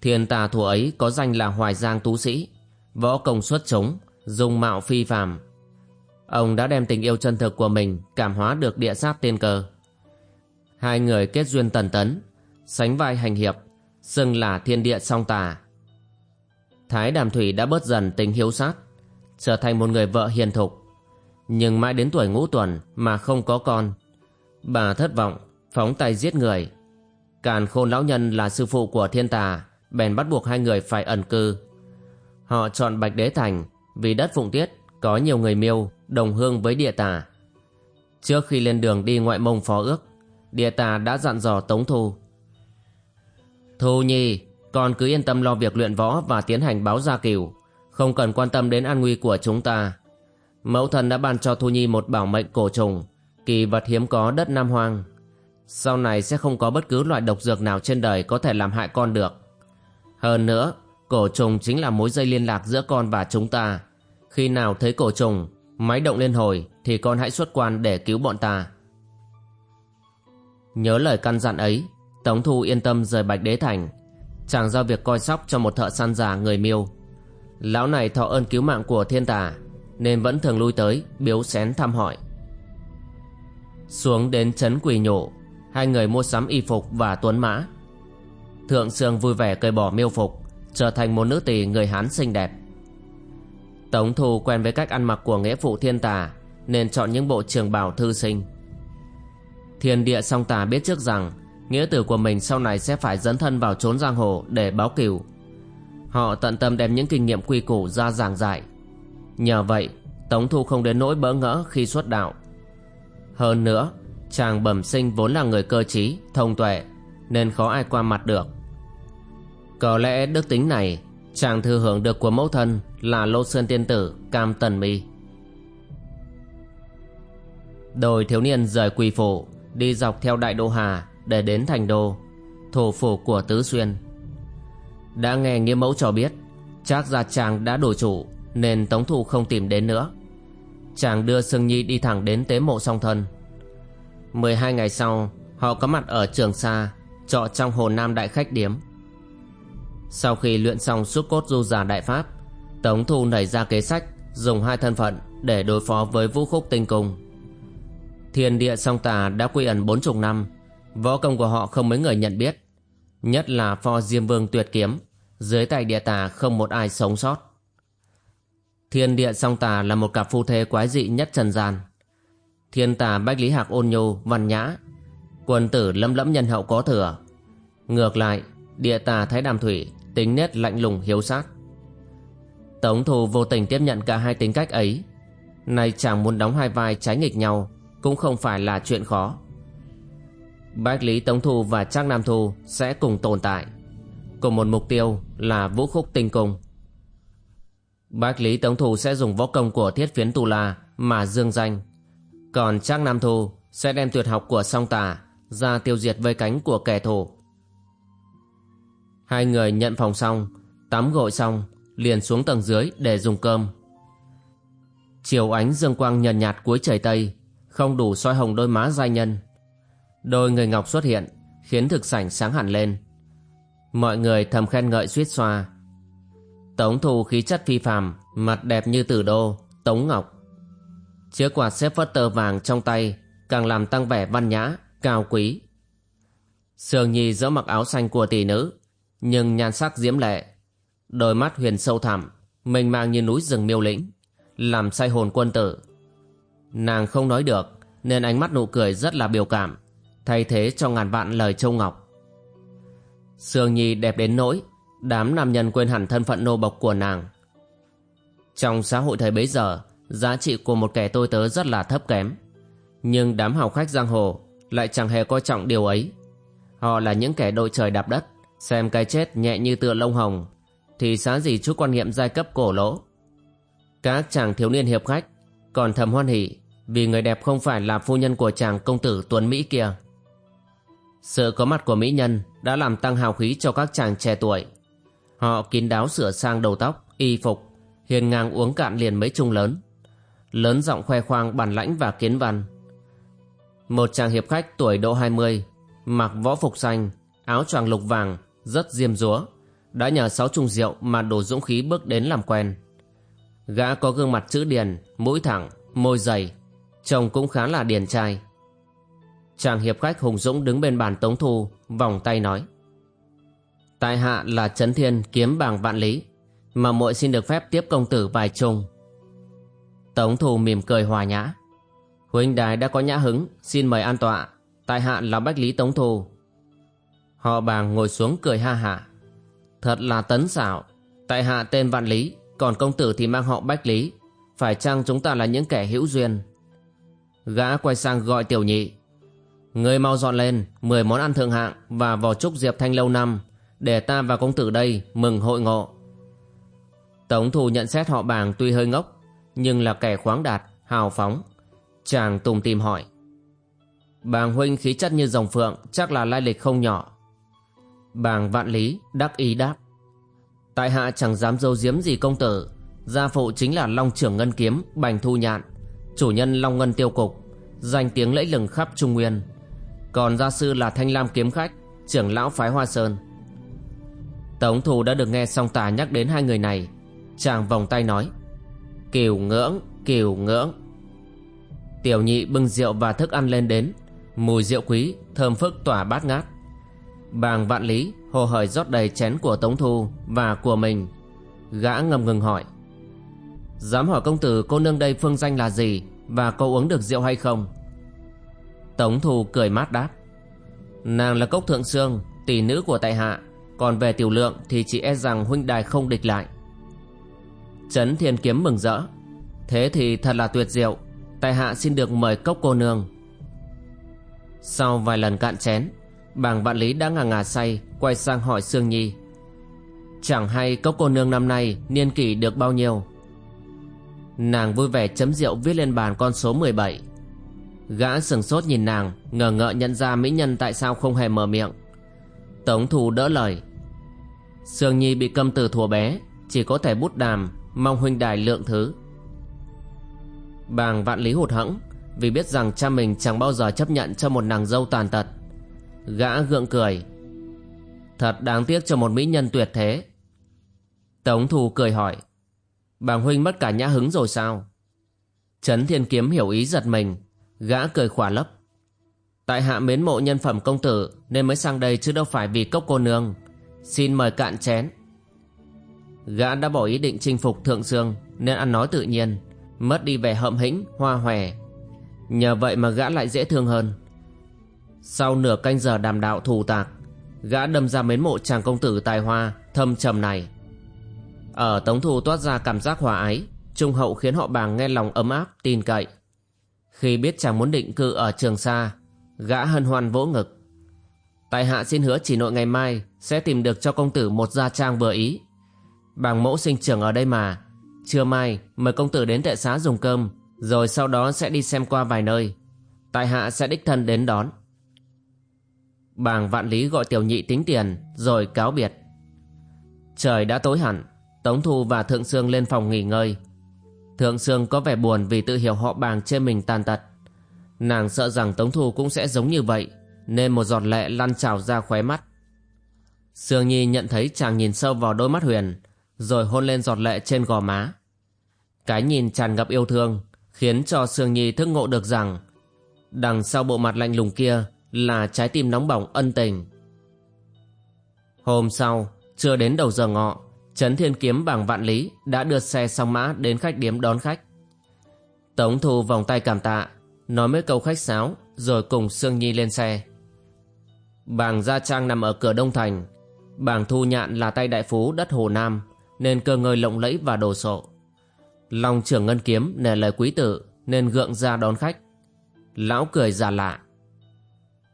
S1: Thiên tà thủ ấy có danh là Hoài Giang Tú Sĩ, võ công xuất chúng, dung mạo phi phàm. Ông đã đem tình yêu chân thực của mình cảm hóa được địa sát tiên cơ. Hai người kết duyên tần tấn, sánh vai hành hiệp, xưng là thiên địa song tà. Thái Đàm Thủy đã bớt dần tình hiếu sát, trở thành một người vợ hiền thục. Nhưng mãi đến tuổi ngũ tuần mà không có con. Bà thất vọng, phóng tay giết người. Càn khôn lão nhân là sư phụ của thiên tà, bèn bắt buộc hai người phải ẩn cư. Họ chọn Bạch Đế Thành vì đất Phụng Tiết có nhiều người miêu đồng hương với địa tà. Trước khi lên đường đi ngoại mông phó ước, địa tà đã dặn dò Tống Thu. Thu Nhi, con cứ yên tâm lo việc luyện võ và tiến hành báo gia cửu, không cần quan tâm đến an nguy của chúng ta. Mẫu thần đã ban cho Thu Nhi một bảo mệnh cổ trùng, kỳ vật hiếm có đất Nam Hoang. Sau này sẽ không có bất cứ loại độc dược nào trên đời có thể làm hại con được. Hơn nữa, cổ trùng chính là mối dây liên lạc giữa con và chúng ta. Khi nào thấy cổ trùng, máy động lên hồi thì con hãy xuất quan để cứu bọn ta. Nhớ lời căn dặn ấy, Tống Thu yên tâm rời Bạch Đế Thành. Chàng giao việc coi sóc cho một thợ săn già người miêu. Lão này thọ ơn cứu mạng của thiên tà, nên vẫn thường lui tới, biếu xén thăm hỏi. Xuống đến trấn quỳ nhổ, hai người mua sắm y phục và tuấn mã. Thượng Sương vui vẻ cởi bỏ miêu phục, trở thành một nữ tỳ người Hán xinh đẹp. Tống Thu quen với cách ăn mặc của nghĩa phụ thiên tà, nên chọn những bộ trường bào thư sinh. Thiên địa song tà biết trước rằng nghĩa tử của mình sau này sẽ phải dẫn thân vào trốn giang hồ để báo cửu. Họ tận tâm đem những kinh nghiệm quy củ ra giảng giải, Nhờ vậy, Tống Thu không đến nỗi bỡ ngỡ khi xuất đạo. Hơn nữa, chàng bẩm sinh vốn là người cơ trí, thông tuệ, nên khó ai qua mặt được. Có lẽ đức tính này, chàng thừa hưởng được của mẫu thân là Lô Sơn Tiên Tử Cam Tần Mi. Đôi thiếu niên rời quỳ phủ, đi dọc theo đại đô Hà để đến thành đô, thủ phủ của Tứ Xuyên. Đã nghe nghĩa mẫu cho biết, chắc ra chàng đã đổi chủ nên Tống Thụ không tìm đến nữa. Chàng đưa Sương Nhi đi thẳng đến tế mộ song thân. 12 ngày sau, họ có mặt ở Trường Sa, trọ trong Hồ Nam Đại Khách Điếm. Sau khi luyện xong suốt cốt du già đại pháp, Tống Thu nảy ra kế sách dùng hai thân phận để đối phó với vũ khúc tinh cung. Thiên địa song tà đã quy ẩn bốn chục năm, võ công của họ không mấy người nhận biết. Nhất là pho Diêm Vương tuyệt kiếm, dưới tay địa tà không một ai sống sót. Thiên địa song tà là một cặp phu thế quái dị nhất trần gian. Thiên tà bách lý hạc ôn nhô, văn nhã, quân tử lâm lẫm nhân hậu có thừa. Ngược lại, địa tà thái đàm thủy, tính nết lạnh lùng hiếu sát. Tống thù vô tình tiếp nhận cả hai tính cách ấy. Nay chàng muốn đóng hai vai trái nghịch nhau, cũng không phải là chuyện khó. Bách Lý Tống thủ và Trác Nam Thu sẽ cùng tồn tại, cùng một mục tiêu là vũ khúc tinh cung. Bách Lý Tống thủ sẽ dùng võ công của thiết phiến tù La mà dương danh, còn Trác Nam Thu sẽ đem tuyệt học của song tà ra tiêu diệt vây cánh của kẻ thù. Hai người nhận phòng xong, tắm gội xong, liền xuống tầng dưới để dùng cơm. Chiều ánh dương quang nhàn nhạt cuối trời Tây, không đủ soi hồng đôi má giai nhân. Đôi người ngọc xuất hiện, khiến thực sảnh sáng hẳn lên. Mọi người thầm khen ngợi suýt xoa. Tống thù khí chất phi phàm, mặt đẹp như tử đô, Tống Ngọc. Chiếc quạt xếp phất tơ vàng trong tay càng làm tăng vẻ văn nhã, cao quý. Sương Nhi dỡ mặc áo xanh của tỷ nữ, nhưng nhan sắc diễm lệ. Đôi mắt huyền sâu thẳm, mênh mang như núi rừng miêu lĩnh, làm say hồn quân tử. Nàng không nói được, nên ánh mắt nụ cười rất là biểu cảm, thay thế cho ngàn vạn lời châu ngọc. Sương Nhi đẹp đến nỗi, đám nam nhân quên hẳn thân phận nô bộc của nàng. Trong xã hội thời bấy giờ, giá trị của một kẻ tôi tớ rất là thấp kém. Nhưng đám hào khách giang hồ lại chẳng hề coi trọng điều ấy. Họ là những kẻ đội trời đạp đất, xem cái chết nhẹ như tựa lông hồng, thì xá gì chút quan niệm giai cấp cổ lỗ. Các chàng thiếu niên hiệp khách còn thầm hoan hỉ vì người đẹp không phải là phu nhân của chàng công tử Tuấn Mỹ kia. Sự có mặt của mỹ nhân đã làm tăng hào khí cho các chàng trẻ tuổi. Họ kín đáo sửa sang đầu tóc, y phục, hiền ngang uống cạn liền mấy chung lớn. Lớn giọng khoe khoang bản lãnh và kiến văn. Một chàng hiệp khách tuổi độ 20, mặc võ phục xanh, áo choàng lục vàng, rất diêm dúa, đã nhờ sáu chung rượu mà đủ dũng khí bước đến làm quen. Gã có gương mặt chữ điền, mũi thẳng, môi dày, trông cũng khá là điền trai. Chàng hiệp khách hùng dũng đứng bên bàn tống thu, vòng tay nói. Tại hạ là Trấn Thiên kiếm bảng vạn lý, mà muội xin được phép tiếp công tử vài chung. Tống thu mỉm cười hòa nhã. Huynh đài đã có nhã hứng, xin mời an tọa. Tại hạ là Bách Lý Tống Thu. Họ bàng ngồi xuống cười ha hả. Thật là tấn xảo. Tại hạ tên Vạn Lý, còn công tử thì mang họ Bách Lý. Phải chăng chúng ta là những kẻ hữu duyên? Gã quay sang gọi tiểu nhị. Người mau dọn lên 10 món ăn thượng hạng và vò trúc diệp thanh lâu năm để ta và công tử đây mừng hội ngộ. Tống thù nhận xét họ bàng tuy hơi ngốc nhưng là kẻ khoáng đạt, hào phóng. Chàng tùng tìm hỏi. Bàng huynh khí chất như dòng phượng chắc là lai lịch không nhỏ. Bàng vạn lý đắc ý đáp. Tại hạ chẳng dám dâu diếm gì công tử. Gia phụ chính là Long trưởng Ngân Kiếm, Bành Thu Nhạn, chủ nhân Long Ngân Tiêu Cục, danh tiếng lẫy lừng khắp Trung Nguyên. Còn gia sư là Thanh Lam Kiếm Khách, trưởng lão phái Hoa Sơn. Tống thù đã được nghe song tà nhắc đến hai người này. Chàng vòng tay nói. Kiều ngưỡng, kiều ngưỡng. Tiểu nhị bưng rượu và thức ăn lên đến. Mùi rượu quý, thơm phức tỏa bát ngát. Bàng vạn lý hồ hởi rót đầy chén của Tống Thu và của mình. Gã ngầm ngừng hỏi. Dám hỏi công tử cô nương đây phương danh là gì và cô uống được rượu hay không? Tống Thu cười mát đáp. Nàng là cốc thượng sương, tỷ nữ của tại hạ. Còn về tiểu lượng thì chỉ e rằng huynh đài không địch lại. Trấn Thiên Kiếm mừng rỡ. Thế thì thật là tuyệt diệu. Tại hạ xin được mời cốc cô nương. Sau vài lần cạn chén, Bàng vạn lý đã ngà ngà say, Quay sang hỏi Sương Nhi. Chẳng hay cốc cô nương năm nay Niên kỷ được bao nhiêu? Nàng vui vẻ chấm rượu viết lên bàn con số 17 Gã sừng sốt nhìn nàng, Ngờ ngợ nhận ra mỹ nhân tại sao không hề mở miệng. Tống thù đỡ lời. Sương Nhi bị câm từ thùa bé, Chỉ có thể bút đàm, Mong huynh đài lượng thứ. Bàng vạn lý hụt hẫng, Vì biết rằng cha mình chẳng bao giờ chấp nhận cho một nàng dâu tàn tật. Gã gượng cười. Thật đáng tiếc cho một mỹ nhân tuyệt thế. Tống thù cười hỏi. Bàng huynh mất cả nhã hứng rồi sao? Trấn thiên kiếm hiểu ý giật mình. Gã cười khỏa lấp. Tại hạ mến mộ nhân phẩm công tử Nên mới sang đây chứ đâu phải vì cốc cô nương. Xin mời cạn chén. Gã đã bỏ ý định chinh phục thượng dương Nên ăn nói tự nhiên Mất đi vẻ hậm hĩnh, hoa hòe. Nhờ vậy mà gã lại dễ thương hơn sau nửa canh giờ đàm đạo thù tạc, Gã đâm ra mến mộ chàng công tử tài hoa, Thâm trầm này. Ở Tống Thu toát ra cảm giác hòa ái, Trung hậu khiến họ bàng nghe lòng ấm áp, tin cậy. Khi biết chàng muốn định cư ở Trường Sa, Gã hân hoan vỗ ngực. Tại hạ xin hứa chỉ nội ngày mai Sẽ tìm được cho công tử một gia trang vừa ý. Bàng mẫu sinh trưởng ở đây mà, Trưa mai mời công tử đến tệ xá dùng cơm, Rồi sau đó sẽ đi xem qua vài nơi. Tại hạ sẽ đích thân đến đón. Bàng vạn lý gọi tiểu nhị tính tiền, Rồi cáo biệt. Trời đã tối hẳn, Tống Thu và Thượng Sương lên phòng nghỉ ngơi. Thượng Sương có vẻ buồn vì tự hiểu họ bàng trên mình tàn tật. Nàng sợ rằng Tống Thu cũng sẽ giống như vậy, Nên một giọt lệ lăn trào ra khóe mắt. Sương Nhi nhận thấy chàng nhìn sâu vào đôi mắt Huyền, Rồi hôn lên giọt lệ trên gò má. Cái nhìn tràn ngập yêu thương, Khiến cho Sương Nhi thức ngộ được rằng, Đằng sau bộ mặt lạnh lùng kia là trái tim nóng bỏng ân tình. Hôm sau, chưa đến đầu giờ ngọ, Trấn Thiên Kiếm bằng vạn lý đã đưa xe song mã đến khách điếm đón khách. Tống Thu vòng tay cảm tạ, nói mấy câu khách sáo, rồi cùng Sương Nhi lên xe. Bàng Gia Trang nằm ở cửa Đông Thành, bàng Thu Nhạn là tay đại phú đất Hồ Nam, nên cơ ngơi lộng lẫy và đồ sộ. Long trưởng ngân kiếm nề lời quý tử, nên gượng ra đón khách. Lão cười già lạ.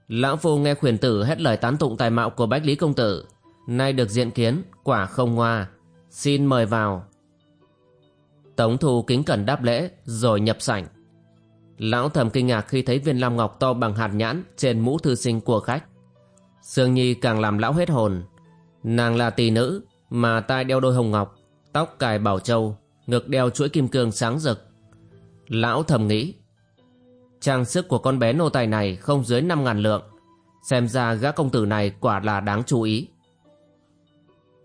S1: Lão Phu nghe khuyển tử hết lời tán tụng tài mạo của Bách Lý Công Tử. Nay được diện kiến, quả không ngoa. Xin mời vào. Tống Thu kính cẩn đáp lễ, rồi nhập sảnh. Lão thầm kinh ngạc khi thấy viên lam ngọc to bằng hạt nhãn trên mũ thư sinh của khách. Sương Nhi càng làm lão hết hồn. Nàng là tỷ nữ, mà tai đeo đôi hồng ngọc, tóc cài bảo châu, ngực đeo chuỗi kim cương sáng rực. Lão thầm nghĩ, Trang sức của con bé nô tài này không dưới 5.000 lượng. Xem ra gã công tử này quả là đáng chú ý.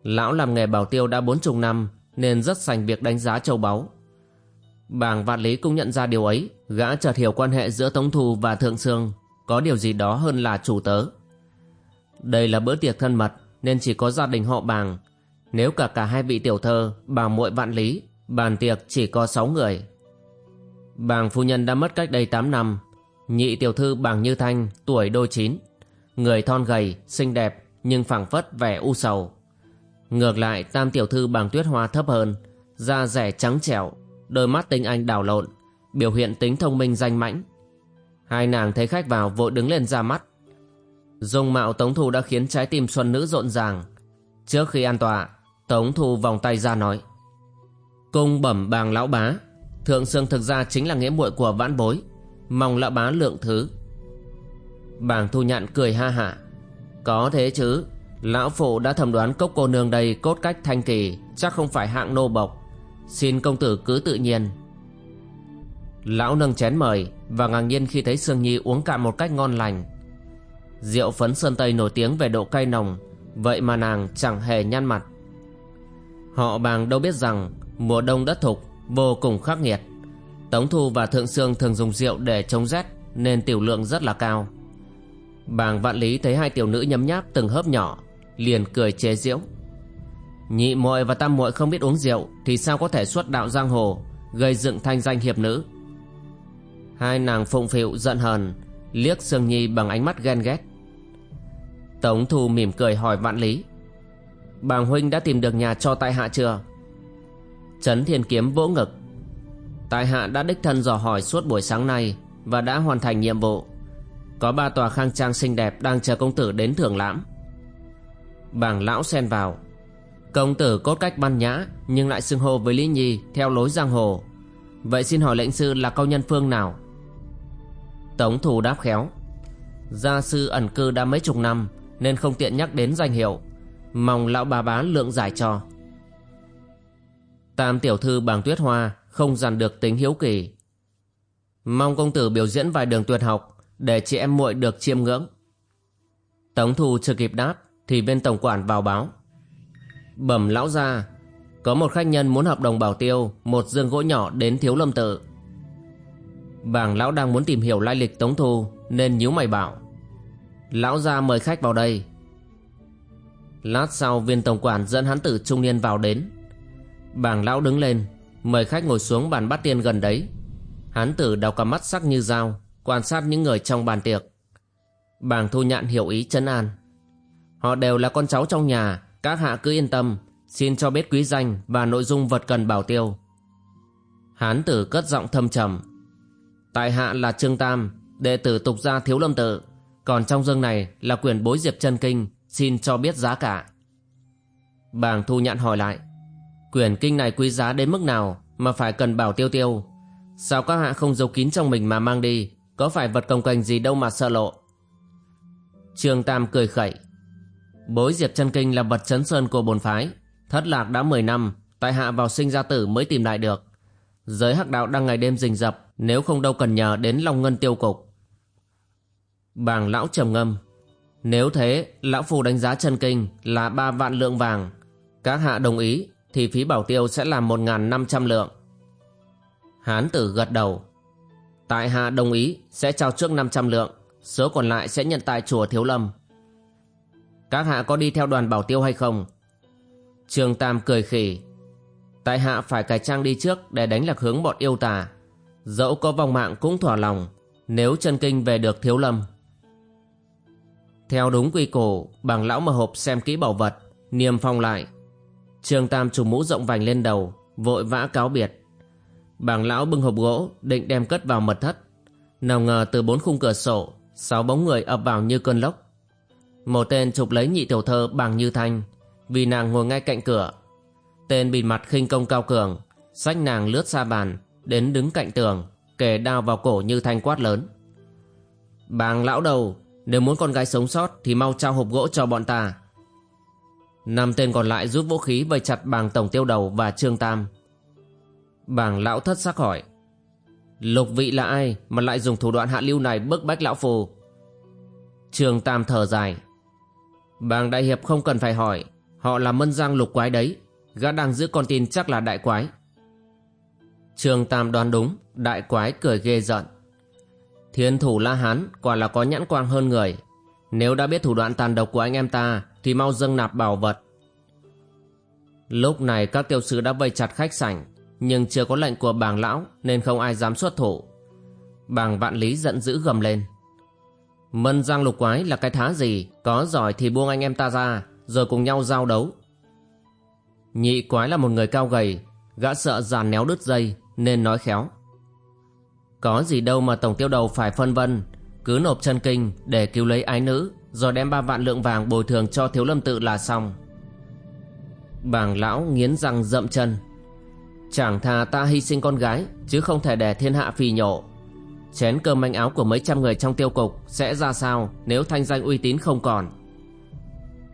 S1: Lão làm nghề bảo tiêu đã bốn chục năm nên rất sành việc đánh giá châu báu. Bàng Vạn Lý cũng nhận ra điều ấy, gã chợt hiểu quan hệ giữa Tống Thù và Thượng Sương, có điều gì đó hơn là chủ tớ. Đây là bữa tiệc thân mật nên chỉ có gia đình họ Bàng. Nếu cả cả hai vị tiểu thơ, bà muội Vạn Lý, bàn tiệc chỉ có sáu người. Bàng phu nhân đã mất cách đây 8 năm. Nhị tiểu thư bàng Như Thanh, tuổi đôi chín. Người thon gầy, xinh đẹp, nhưng phảng phất vẻ u sầu. Ngược lại, tam tiểu thư bàng Tuyết Hoa thấp hơn, da rẻ trắng trẻo, đôi mắt tinh anh đảo lộn, biểu hiện tính thông minh danh mãnh. Hai nàng thấy khách vào vội đứng lên ra mắt. Dung mạo Tống Thu đã khiến trái tim Xuân Nữ rộn ràng. Trước khi an tọa, Tống Thu vòng tay ra nói. Cung bẩm bàng lão bá, Thượng Sương thực ra chính là nghĩa muội của vãn bối, mong lão bá lượng thứ. Bàng Thu Nhạn cười ha hả. Có thế chứ, lão phụ đã thẩm đoán cốc cô nương đây cốt cách thanh kỳ, chắc không phải hạng nô bộc. Xin công tử cứ tự nhiên. Lão nâng chén mời và ngạc nhiên khi thấy Sương Nhi uống cạn một cách ngon lành. Rượu phấn sơn Tây nổi tiếng về độ cay nồng, vậy mà nàng chẳng hề nhăn mặt. Họ bàng đâu biết rằng mùa đông đất thục vô cùng khắc nghiệt. Tống Thu và Thượng Sương thường dùng rượu để chống rét nên tiểu lượng rất là cao. Bàng vạn lý thấy hai tiểu nữ nhấm nháp từng hớp nhỏ, liền cười chế giễu. Nhị muội và tam muội không biết uống rượu thì sao có thể xuất đạo giang hồ, gây dựng thanh danh hiệp nữ. Hai nàng phụng phịu giận hờn, liếc Sương Nhi bằng ánh mắt ghen ghét. Tống Thu mỉm cười hỏi vạn lý. Bàng huynh đã tìm được nhà cho tại hạ chưa? Trấn Thiên Kiếm vỗ ngực. Tại hạ đã đích thân dò hỏi suốt buổi sáng nay và đã hoàn thành nhiệm vụ. Có ba tòa khang trang xinh đẹp đang chờ công tử đến thưởng lãm. Bàng lão xen vào. Công tử cốt cách văn nhã, nhưng lại xưng hô với Lý Nhi theo lối giang hồ. Vậy xin hỏi lệnh sư là câu nhân phương nào? Tống thủ đáp khéo. Gia sư ẩn cư đã mấy chục năm nên không tiện nhắc đến danh hiệu. Mong lão bà bá lượng giải cho. Tam tiểu thư bàng tuyết hoa không dằn được tính hiếu kỳ. Mong công tử biểu diễn vài đường tuyệt học để chị em muội được chiêm ngưỡng. Tống thu chưa kịp đáp thì bên tổng quản vào báo. Bẩm lão gia, có một khách nhân muốn hợp đồng bảo tiêu một dương gỗ nhỏ đến thiếu lâm tự. Bàng lão đang muốn tìm hiểu lai lịch Tống Thu nên nhíu mày bảo. Lão gia mời khách vào đây. Lát sau viên tổng quản dẫn hắn tử trung niên vào đến. Bàng lão đứng lên, mời khách ngồi xuống bàn bát tiên gần đấy. Hán tử đào cả mắt sắc như dao, quan sát những người trong bàn tiệc. Bàng thu nhạn hiểu ý chân an. Họ đều là con cháu trong nhà, các hạ cứ yên tâm, xin cho biết quý danh và nội dung vật cần bảo tiêu. Hán tử cất giọng thâm trầm. Tại hạ là Trương Tam, đệ tử tục gia thiếu lâm tự, còn trong dương này là quyền bối diệp chân kinh, xin cho biết giá cả. Bàng thu nhạn hỏi lại. Quyển kinh này quý giá đến mức nào mà phải cần bảo tiêu tiêu? Sao các hạ không giấu kín trong mình mà mang đi? Có phải vật công cành gì đâu mà sợ lộ? Trương Tam cười khẩy. Bối diệt chân kinh là vật chấn sơn của bồn phái. Thất lạc đã 10 năm, tại hạ vào sinh ra tử mới tìm lại được. Giới hắc đạo đang ngày đêm rình rập, nếu không đâu cần nhờ đến Long Ngân tiêu cục. Bàng lão trầm ngâm. Nếu thế, lão phù đánh giá chân kinh là ba vạn lượng vàng. Các hạ đồng ý thì phí bảo tiêu sẽ là 1.500 lượng. Hán tử gật đầu. Tại hạ đồng ý sẽ trao trước 500 lượng, số còn lại sẽ nhận tại chùa Thiếu Lâm. Các hạ có đi theo đoàn bảo tiêu hay không? Trường Tam cười khỉ. Tại hạ phải cải trang đi trước để đánh lạc hướng bọn yêu tà. Dẫu có vòng mạng cũng thỏa lòng, nếu chân kinh về được Thiếu Lâm. Theo đúng quy củ, bảng lão mở hộp xem kỹ bảo vật, niềm phong lại, Trương Tam trùm mũ rộng vành lên đầu, vội vã cáo biệt. Bàng lão bưng hộp gỗ, định đem cất vào mật thất. Nào ngờ từ bốn khung cửa sổ, sáu bóng người ập vào như cơn lốc. Một tên chụp lấy nhị tiểu thơ bằng như thanh, vì nàng ngồi ngay cạnh cửa. Tên bịt mặt khinh công cao cường, sách nàng lướt xa bàn, đến đứng cạnh tường, kề đao vào cổ như thanh quát lớn. Bàng lão đầu, nếu muốn con gái sống sót thì mau trao hộp gỗ cho bọn ta. Năm tên còn lại rút vũ khí vây chặt bàng tổng tiêu đầu và trương tam. Bàng lão thất sắc hỏi. Lục vị là ai mà lại dùng thủ đoạn hạ lưu này bức bách lão phù? Trương tam thở dài. Bàng đại hiệp không cần phải hỏi. Họ là mân giang lục quái đấy. Gã đang giữ con tin chắc là đại quái. Trương tam đoán đúng. Đại quái cười ghê giận. Thiên thủ La Hán quả là có nhãn quang hơn người. Nếu đã biết thủ đoạn tàn độc của anh em ta thì mau dâng nạp bảo vật. Lúc này các tiêu sứ đã vây chặt khách sảnh, nhưng chưa có lệnh của bàng lão nên không ai dám xuất thủ. Bàng vạn lý giận dữ gầm lên. Mân giang lục quái là cái thá gì, có giỏi thì buông anh em ta ra, rồi cùng nhau giao đấu. Nhị quái là một người cao gầy, Gã sợ giàn néo đứt dây Nên nói khéo Có gì đâu mà tổng tiêu đầu phải phân vân Cứ nộp chân kinh để cứu lấy ái nữ rồi đem ba vạn lượng vàng bồi thường cho thiếu lâm tự là xong. Bảng lão nghiến răng dậm chân. Chẳng thà ta hy sinh con gái, Chứ không thể để thiên hạ phì nhổ. Chén cơm manh áo của mấy trăm người trong tiêu cục Sẽ ra sao nếu thanh danh uy tín không còn?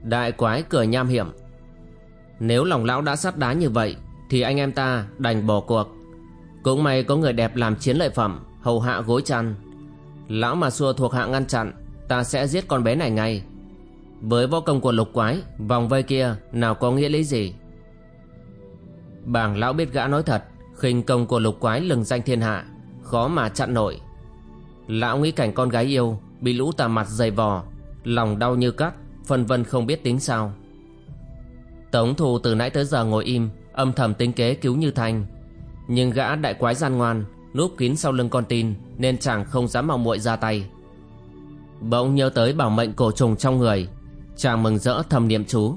S1: Đại quái cười nham hiểm. Nếu lòng lão đã sắt đá như vậy, Thì anh em ta đành bỏ cuộc. Cũng may có người đẹp làm chiến lợi phẩm, Hầu hạ gối chăn. Lão mà xua thuộc hạ ngăn chặn Ta sẽ giết con bé này ngay. Với võ công của lục quái, Vòng vây kia nào có nghĩa lý gì? Bảng lão biết gã nói thật, khinh công của lục quái lừng danh thiên hạ, Khó mà chặn nổi. Lão nghĩ cảnh con gái yêu Bị lũ tà mặt dày vò, Lòng đau như cắt, Phân vân không biết tính sao. Tống thù từ nãy tới giờ ngồi im, Âm thầm tính kế cứu Như Thanh. Nhưng gã đại quái gian ngoan, Núp kín sau lưng con tin, Nên chàng không dám mạo muội ra tay. Bỗng nhớ tới bảo mệnh cổ trùng trong người. Chàng mừng rỡ thầm niệm chú.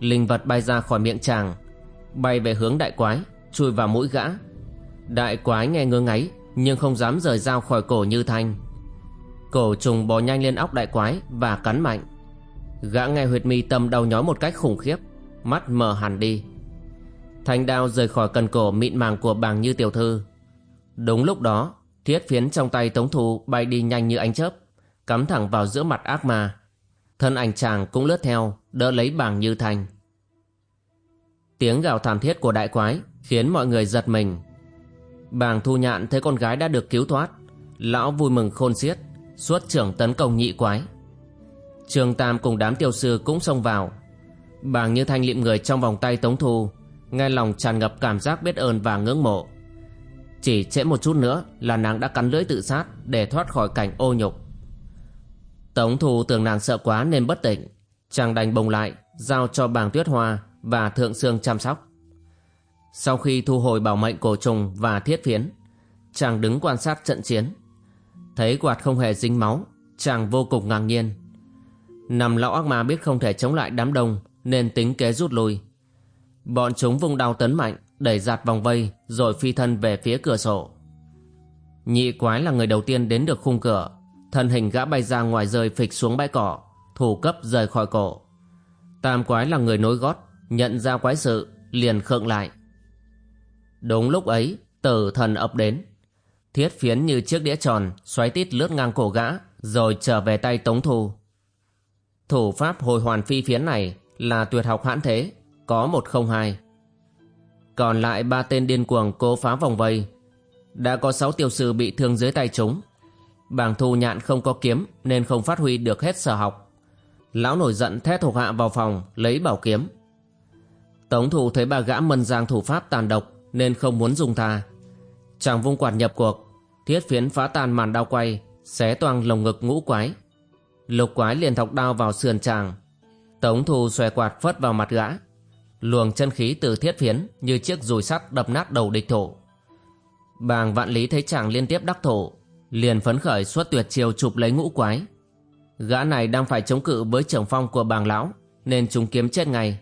S1: Linh vật bay ra khỏi miệng chàng, Bay về hướng đại quái, Chui vào mũi gã. Đại quái nghe ngơ ngáy, Nhưng không dám rời dao khỏi cổ Như Thanh. Cổ trùng bò nhanh lên óc đại quái Và cắn mạnh. Gã nghe huyệt mi tâm đau nhói một cách khủng khiếp, Mắt mở hẳn đi. Thanh đao rời khỏi cần cổ mịn màng của bàng như tiểu thư. Đúng lúc đó, Thiết phiến trong tay Tống Thu bay đi nhanh như ánh chớp. Cắm thẳng vào giữa mặt ác ma. Thân ảnh chàng cũng lướt theo, Đỡ lấy bàng như thanh. Tiếng gào thảm thiết của đại quái Khiến mọi người giật mình. Bàng thu nhạn thấy con gái đã được cứu thoát, Lão vui mừng khôn xiết xuất trưởng tấn công nhị quái. Trường Tam cùng đám tiêu sư cũng xông vào. Bàng như thanh liệm người trong vòng tay Tống Thu, Nghe lòng tràn ngập cảm giác biết ơn và ngưỡng mộ. Chỉ trễ một chút nữa là nàng đã cắn lưỡi tự sát Để thoát khỏi cảnh ô nhục. Tống Thu tưởng nàng sợ quá nên bất tỉnh. Chàng đành bồng lại, Giao cho bàng tuyết hoa Và thượng sương chăm sóc. Sau khi thu hồi bảo mệnh cổ trùng và thiết phiến, Chàng đứng quan sát trận chiến. Thấy quạt không hề dính máu, Chàng vô cùng ngạc nhiên. Nằm lão ác ma biết không thể chống lại đám đông Nên tính kế rút lui. Bọn chúng vung đao tấn mạnh, Đẩy giạt vòng vây Rồi phi thân về phía cửa sổ. Nhị quái là người đầu tiên đến được khung cửa. Thân hình gã bay ra ngoài rơi phịch xuống bãi cỏ Thủ cấp rời khỏi cổ Tam quái là người nối gót Nhận ra quái sự Liền khựng lại Đúng lúc ấy Tử thần ập đến Thiết phiến như chiếc đĩa tròn Xoáy tít lướt ngang cổ gã Rồi trở về tay Tống Thu Thủ pháp hồi hoàn phi phiến này là tuyệt học hãn thế, có một không hai. Còn lại ba tên điên cuồng cố phá vòng vây. Đã có sáu tiêu sư bị thương dưới tay chúng. Bàng thu nhạn không có kiếm nên không phát huy được hết sở học. Lão nổi giận thét thuộc hạ vào phòng lấy bảo kiếm. Tống thủ thấy bà gã mân giang thủ pháp tàn độc nên không muốn dùng tha. Chàng vung quạt nhập cuộc, thiết phiến phá tan màn đao quay, xé toang lồng ngực ngũ quái Lục quái liền thọc đao vào sườn chàng Tống thù xòe quạt phất vào mặt gã Luồng chân khí từ thiết phiến Như chiếc dùi sắt đập nát đầu địch thổ. Bàng vạn lý thấy chàng liên tiếp đắc thủ Liền phấn khởi xuất tuyệt chiêu chụp lấy ngũ quái. Gã này đang phải chống cự với trưởng phong của bàng lão, Nên chúng kiếm chết ngay.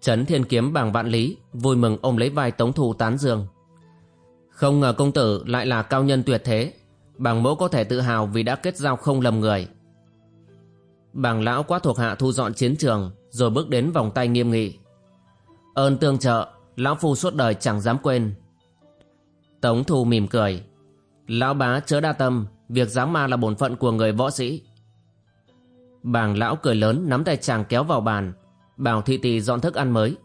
S1: Trấn thiên kiếm bàng vạn lý Vui mừng ôm lấy vai tống thù tán dương. Không ngờ công tử lại là cao nhân tuyệt thế, Bàng mẫu có thể tự hào vì đã kết giao không lầm người. Bàng lão quá thuộc hạ thu dọn chiến trường, Rồi bước đến vòng tay nghiêm nghị. Ơn tương trợ, Lão phu suốt đời chẳng dám quên. Tống thu mỉm cười. Lão bá chớ đa tâm, Việc giáng ma là bổn phận của người võ sĩ Bàng lão cười lớn, Nắm tay chàng kéo vào bàn Bảo thị tỳ dọn thức ăn mới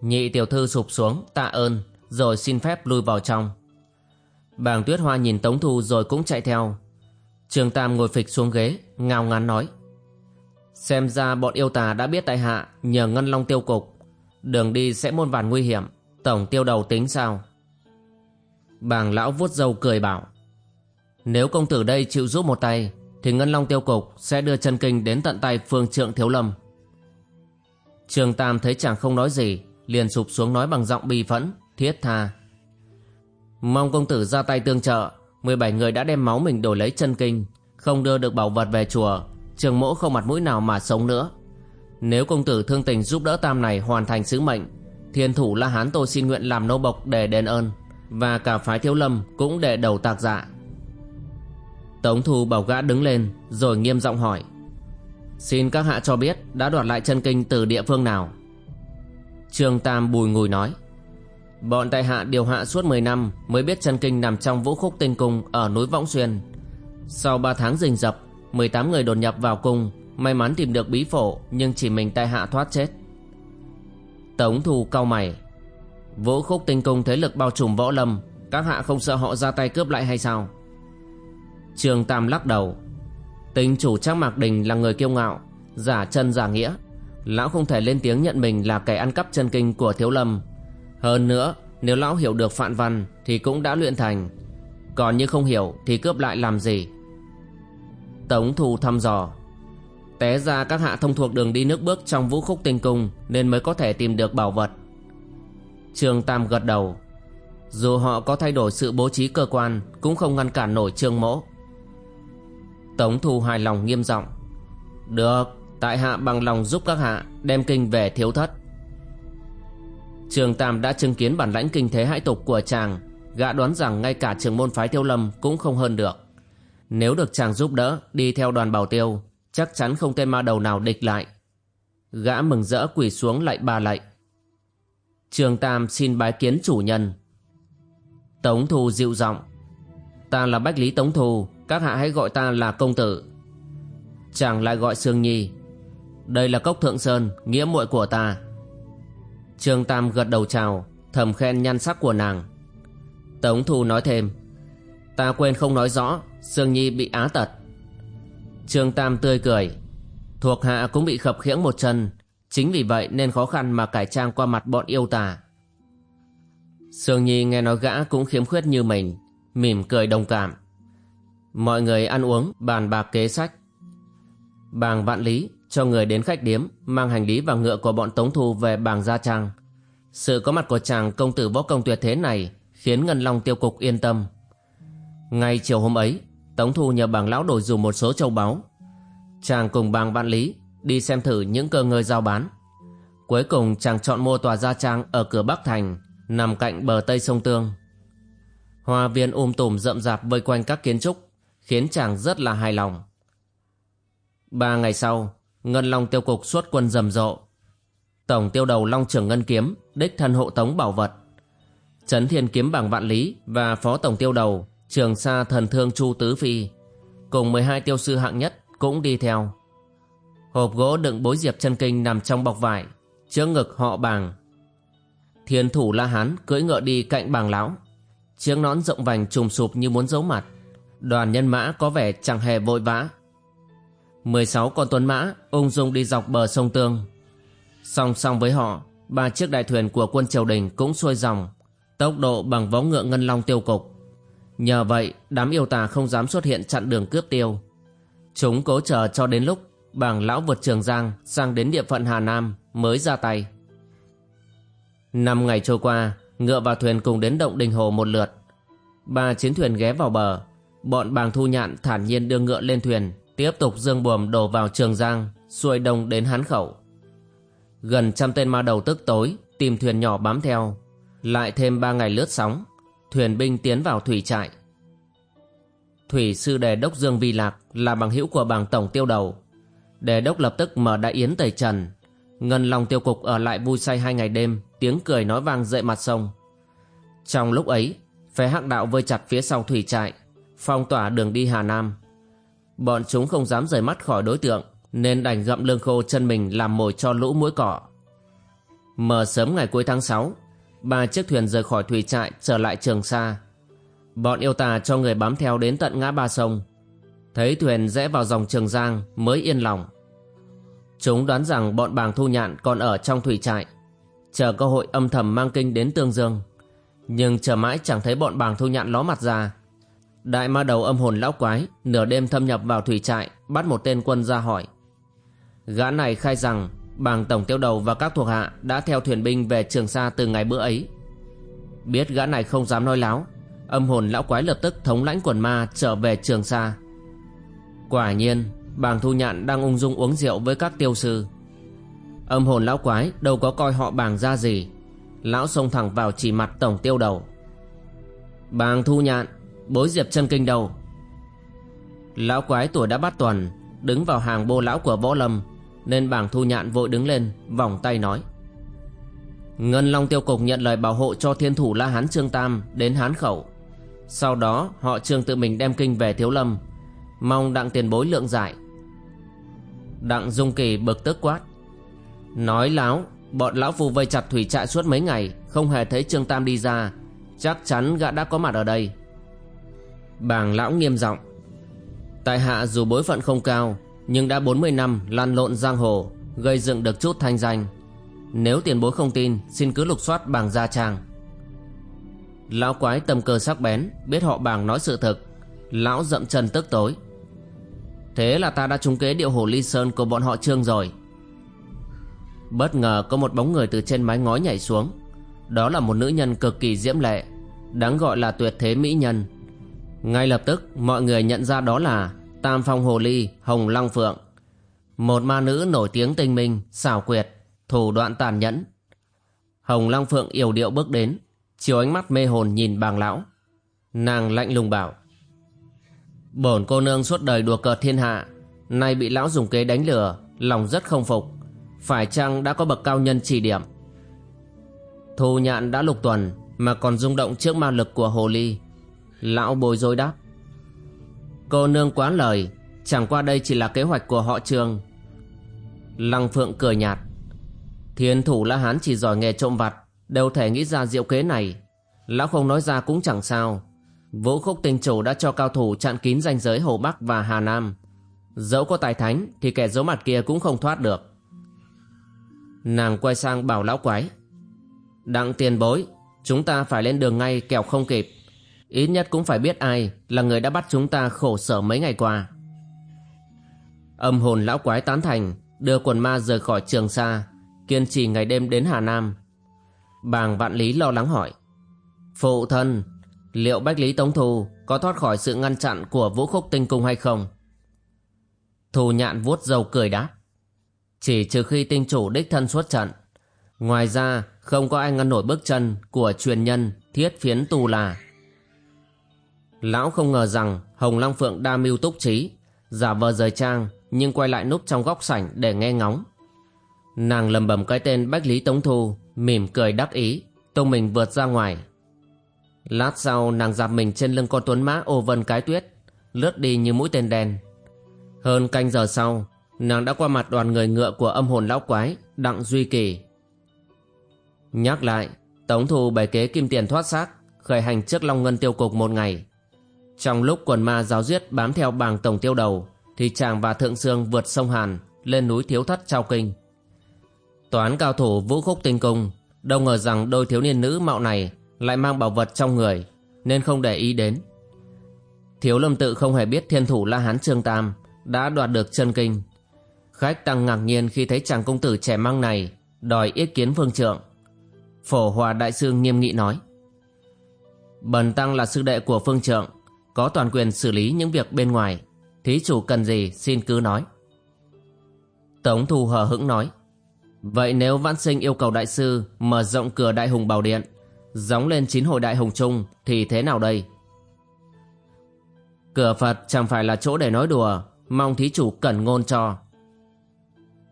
S1: Nhị tiểu thư sụp xuống, tạ ơn, Rồi xin phép lui vào trong Bàng tuyết hoa nhìn Tống Thu rồi cũng chạy theo Trường Tam ngồi phịch xuống ghế, Ngao ngán nói Xem ra bọn yêu tà đã biết tại hạ, nhờ ngân long tiêu cục. Đường đi sẽ muôn vàn nguy hiểm. Tổng tiêu đầu tính sao? Bàng lão vuốt râu cười bảo. Nếu công tử đây chịu giúp một tay thì ngân long tiêu cục sẽ đưa chân kinh đến tận tay phương trượng thiếu lâm. Trường Tam thấy chàng không nói gì liền sụp xuống nói bằng giọng bi phẫn, thiết tha. Mong công tử ra tay tương trợ 17 người đã đem máu mình đổi lấy chân kinh Không đưa được bảo vật về chùa Trường mỗ không mặt mũi nào mà sống nữa Nếu công tử thương tình giúp đỡ tam này hoàn thành sứ mệnh Thiên thủ La Hán tôi xin nguyện làm nô bộc để đền ơn và cả phái thiếu lâm cũng để đầu tạc dạ. Tống Thu bảo gã đứng lên, Rồi nghiêm giọng hỏi. Xin các hạ cho biết đã đoạt lại chân kinh từ địa phương nào? Trương Tam bùi ngùi nói. Bọn tại hạ điều hạ suốt 10 năm Mới biết chân kinh nằm trong vũ khúc tinh cung Ở núi Võng Xuyên. Sau 3 tháng rình rập 18 người đột nhập vào cung, May mắn tìm được bí phổ Nhưng chỉ mình tại hạ thoát chết. Tống thu cau mày. Vũ khúc tinh cung thế lực bao trùm võ lâm, Các hạ không sợ họ ra tay cướp lại hay sao? Trường Tam lắc đầu. Tinh chủ Trác Mạc Đình là người kiêu ngạo, Giả chân giả nghĩa. Lão không thể lên tiếng nhận mình là kẻ ăn cắp chân kinh của Thiếu Lâm. Hơn nữa, Nếu lão hiểu được phạn văn Thì cũng đã luyện thành. Còn như không hiểu thì cướp lại làm gì? Tống thù thăm dò. Té ra các hạ thông thuộc đường đi nước bước trong vũ khúc tinh cung Nên mới có thể tìm được bảo vật. Trương Tam gật đầu. Dù họ có thay đổi sự bố trí cơ quan, Cũng không ngăn cản nổi trương mỗ. Tống Thu hài lòng nghiêm giọng. Được, Tại hạ bằng lòng giúp các hạ Đem kinh về thiếu thất. Trường Tam đã chứng kiến bản lãnh kinh thế hãi tục của chàng, Gã đoán rằng ngay cả trường môn phái tiêu lâm Cũng không hơn được. Nếu được chàng giúp đỡ, Đi theo đoàn bảo tiêu, Chắc chắn không tên ma đầu nào địch lại. Gã mừng rỡ quỳ xuống lại ba lạy. Trương Tam xin bái kiến chủ nhân. Tống Thu dịu giọng. Ta là Bách Lý Tống Thu, Các hạ hãy gọi ta là công tử. Chàng lại gọi Sương Nhi. Đây là cốc Thượng Sơn, Nghĩa muội của ta. Trương Tam gật đầu chào, Thầm khen nhan sắc của nàng. Tống Thu nói thêm. Ta quên không nói rõ, Sương Nhi bị á tật. Trương Tam tươi cười. Thuộc hạ cũng bị khập khiễng một chân Chính vì vậy nên khó khăn mà cải trang qua mặt bọn yêu tà. Sương Nhi nghe nói gã cũng khiếm khuyết như mình, Mỉm cười đồng cảm. Mọi người ăn uống, bàn bạc kế sách. Bàng vạn lý cho người đến khách điếm, Mang hành lý và ngựa của bọn Tống Thu về bàng Gia Trang. Sự có mặt của chàng công tử võ công tuyệt thế này Khiến Ngân Long tiêu cục yên tâm. Ngay chiều hôm ấy, Tống Thu nhờ bàng lão đổi dùng một số châu báu. Chàng cùng bàng vạn lý Đi xem thử những cơ ngơi giao bán. Cuối cùng, chàng chọn mua tòa gia trang Ở cửa Bắc Thành, Nằm cạnh bờ Tây sông Tương. Hoa viên um tùm rậm rạp vây quanh các kiến trúc, Khiến chàng rất là hài lòng. Ba ngày sau, Ngân Long tiêu cục xuất quân rầm rộ. Tổng tiêu đầu Long trưởng Ngân Kiếm, Đích thân hộ tống bảo vật. Trấn Thiên Kiếm Bảng Vạn Lý Và Phó Tổng tiêu đầu, Trường Sa Thần Thương Chu Tứ Phi, Cùng 12 tiêu sư hạng nhất Cũng đi theo. Hộp gỗ đựng bối diệp chân kinh nằm trong bọc vải Trước ngực họ bàng. Thiên thủ La Hán cưỡi ngựa đi cạnh bàng lão. Chiếc nón rộng vành trùm sụp như muốn giấu mặt. Đoàn nhân mã có vẻ chẳng hề vội vã. 16 con tuấn mã ung dung đi dọc bờ sông Tương. Song song với họ, Ba chiếc đại thuyền của quân triều đình cũng xuôi dòng, Tốc độ bằng vó ngựa ngân long tiêu cục. Nhờ vậy, đám yêu tà không dám xuất hiện chặn đường cướp tiêu. Chúng cố chờ cho đến lúc bảng lão vượt Trường Giang sang đến địa phận Hà Nam mới ra tay. Năm ngày trôi qua, ngựa và thuyền cùng đến động đình hồ một lượt. Ba chiến thuyền ghé vào bờ, bọn bàng thu nhạn thản nhiên đưa ngựa lên thuyền, tiếp tục dương buồm đổ vào Trường Giang, xuôi đông đến Hán Khẩu. Gần trăm tên ma đầu tức tối, tìm thuyền nhỏ bám theo. Lại thêm ba ngày lướt sóng, thuyền binh tiến vào thủy trại. Thủy sư đề đốc Dương Vi Lạc là bằng hữu của bàng tổng tiêu đầu, Đề đốc lập tức mở đại yến tẩy trần. Ngân lòng tiêu cục ở lại vui say hai ngày đêm, Tiếng cười nói vang dậy mặt sông. Trong lúc ấy phé hắc đạo vơi chặt phía sau thủy trại, Phong tỏa đường đi Hà Nam. Bọn chúng không dám rời mắt khỏi đối tượng, Nên đành gặm lương khô chân mình Làm mồi cho lũ mũi cỏ Mở sớm ngày cuối tháng 6 Ba chiếc thuyền rời khỏi thủy trại Trở lại Trường Sa. Bọn yêu tà cho người bám theo đến tận ngã ba sông. Thấy thuyền rẽ vào dòng Trường Giang mới yên lòng. Chúng đoán rằng bọn bàng thu nhạn còn ở trong thủy trại, chờ cơ hội âm thầm mang kinh đến Tương Dương. Nhưng chờ mãi chẳng thấy bọn bàng thu nhạn ló mặt ra. Đại ma đầu âm hồn lão quái nửa đêm thâm nhập vào thủy trại bắt một tên quân ra hỏi. Gã này khai rằng bàng tổng tiêu đầu và các thuộc hạ đã theo thuyền binh về Trường Sa từ ngày bữa ấy. Biết gã này không dám nói láo, âm hồn lão quái lập tức thống lãnh quần ma trở về Trường Sa. Quả nhiên, Bàng Thu Nhạn đang ung dung uống rượu với các tiêu sư. Âm hồn lão quái, đâu có coi họ bàng ra gì. Lão xông thẳng vào chỉ mặt tổng tiêu đầu. Bàng thu nhạn, Bối diệp chân kinh đầu. Lão quái tuổi đã bắt tuần, Đứng vào hàng bô lão của võ lâm, Nên Bàng thu nhạn vội đứng lên, Vòng tay nói. Ngân Long tiêu cục nhận lời bảo hộ cho thiên thủ La Hán Trương Tam Đến Hán Khẩu. Sau đó, họ trương tự mình đem kinh về Thiếu Lâm Mong đặng tiền bối lượng giải. Đặng Dung Kỳ bực tức quát. Nói láo, Bọn lão phù vây chặt thủy trại suốt mấy ngày, Không hề thấy Trương Tam đi ra. Chắc chắn gã đã có mặt ở đây. Bàng lão nghiêm giọng. Tại hạ dù bối phận không cao, Nhưng đã 40 năm lăn lộn giang hồ, Gây dựng được chút thanh danh. Nếu tiền bối không tin, Xin cứ lục soát bàng gia trang. Lão quái tâm cơ sắc bén, Biết họ bàng nói sự thực. Lão dậm chân tức tối. Thế là ta đã trúng kế điệu hồ ly sơn của bọn họ trương rồi. Bất ngờ có một bóng người từ trên mái ngói nhảy xuống. Đó là một nữ nhân cực kỳ diễm lệ, Đáng gọi là tuyệt thế mỹ nhân. Ngay lập tức, mọi người nhận ra đó là Tam phong hồ ly Hồng Lăng Phượng, Một ma nữ nổi tiếng tinh minh, xảo quyệt, Thủ đoạn tàn nhẫn. Hồng Lăng Phượng yểu điệu bước đến Chiều ánh mắt mê hồn nhìn bàng lão. Nàng lạnh lùng bảo Bổn cô nương suốt đời đùa cợt thiên hạ, Nay bị lão dùng kế đánh lừa, Lòng rất không phục. Phải chăng đã có bậc cao nhân chỉ điểm? Thu nhạn đã lục tuần, Mà còn rung động trước ma lực của hồ ly. Lão bồi dối đáp. Cô nương quá lời, Chẳng qua đây chỉ là kế hoạch của họ trường. Lăng Phượng cười nhạt. Thiên thủ La Hán chỉ giỏi nghề trộm vặt Đều thể nghĩ ra diệu kế này. Lão không nói ra cũng chẳng sao. Vũ khúc tinh chủ đã cho cao thủ chặn kín ranh giới Hồ Bắc và Hà Nam. Dẫu có tài thánh, Thì kẻ giấu mặt kia cũng không thoát được. Nàng quay sang bảo lão quái. Đặng tiền bối, Chúng ta phải lên đường ngay kẻo không kịp. Ít nhất cũng phải biết ai Là người đã bắt chúng ta khổ sở mấy ngày qua. Âm hồn lão quái tán thành, Đưa quần ma rời khỏi trường xa Kiên trì ngày đêm đến Hà Nam. Bàng vạn lý lo lắng hỏi, Phụ thân Liệu Bách Lý Tống Thù có thoát khỏi sự ngăn chặn của vũ khúc tinh cung hay không? Thù nhạn vuốt dầu cười đáp. Chỉ trừ khi tinh chủ đích thân xuất trận. Ngoài ra không có ai ngăn nổi bước chân của truyền nhân thiết phiến tù là. Lão không ngờ rằng Hồng Long Phượng đa mưu túc trí, giả vờ rời trang nhưng quay lại núp trong góc sảnh để nghe ngóng. Nàng lầm bầm cái tên Bách Lý Tống Thu, mỉm cười đắc ý, tông mình vượt ra ngoài Lát sau, nàng dạp mình trên lưng con tuấn mã ô vân cái tuyết, Lướt đi như mũi tên đen. Hơn canh giờ sau, Nàng đã qua mặt đoàn người ngựa của âm hồn lão quái, Đặng Duy Kỳ. Nhắc lại, Tống thù bày kế kim tiền thoát xác, Khởi hành trước Long Ngân tiêu cục một ngày. Trong lúc quần ma giáo diết bám theo bàng tổng tiêu đầu, Thì chàng và Thượng Sương vượt sông Hàn, Lên núi Thiếu Thất Trao Kinh. Toán cao thủ vũ khúc tinh cung, Đâu ngờ rằng đôi thiếu niên nữ mạo này lại mang bảo vật trong người, nên không để ý đến. Thiếu lâm tự không hề biết thiên thủ la hán trương tam đã đoạt được chân kinh. Khách tăng ngạc nhiên khi thấy chàng công tử trẻ măng này đòi yết kiến phương trượng. Phổ hòa đại sư nghiêm nghị nói, bần tăng là sư đệ của phương trượng, có toàn quyền xử lý những việc bên ngoài. Thí chủ cần gì xin cứ nói. Tống thu hờ hững nói, vậy nếu vãn sinh yêu cầu đại sư mở rộng cửa đại hùng bảo điện Gióng lên chín hồi đại hồng trung Thì thế nào đây? Cửa Phật chẳng phải là chỗ để nói đùa, Mong thí chủ cẩn ngôn cho.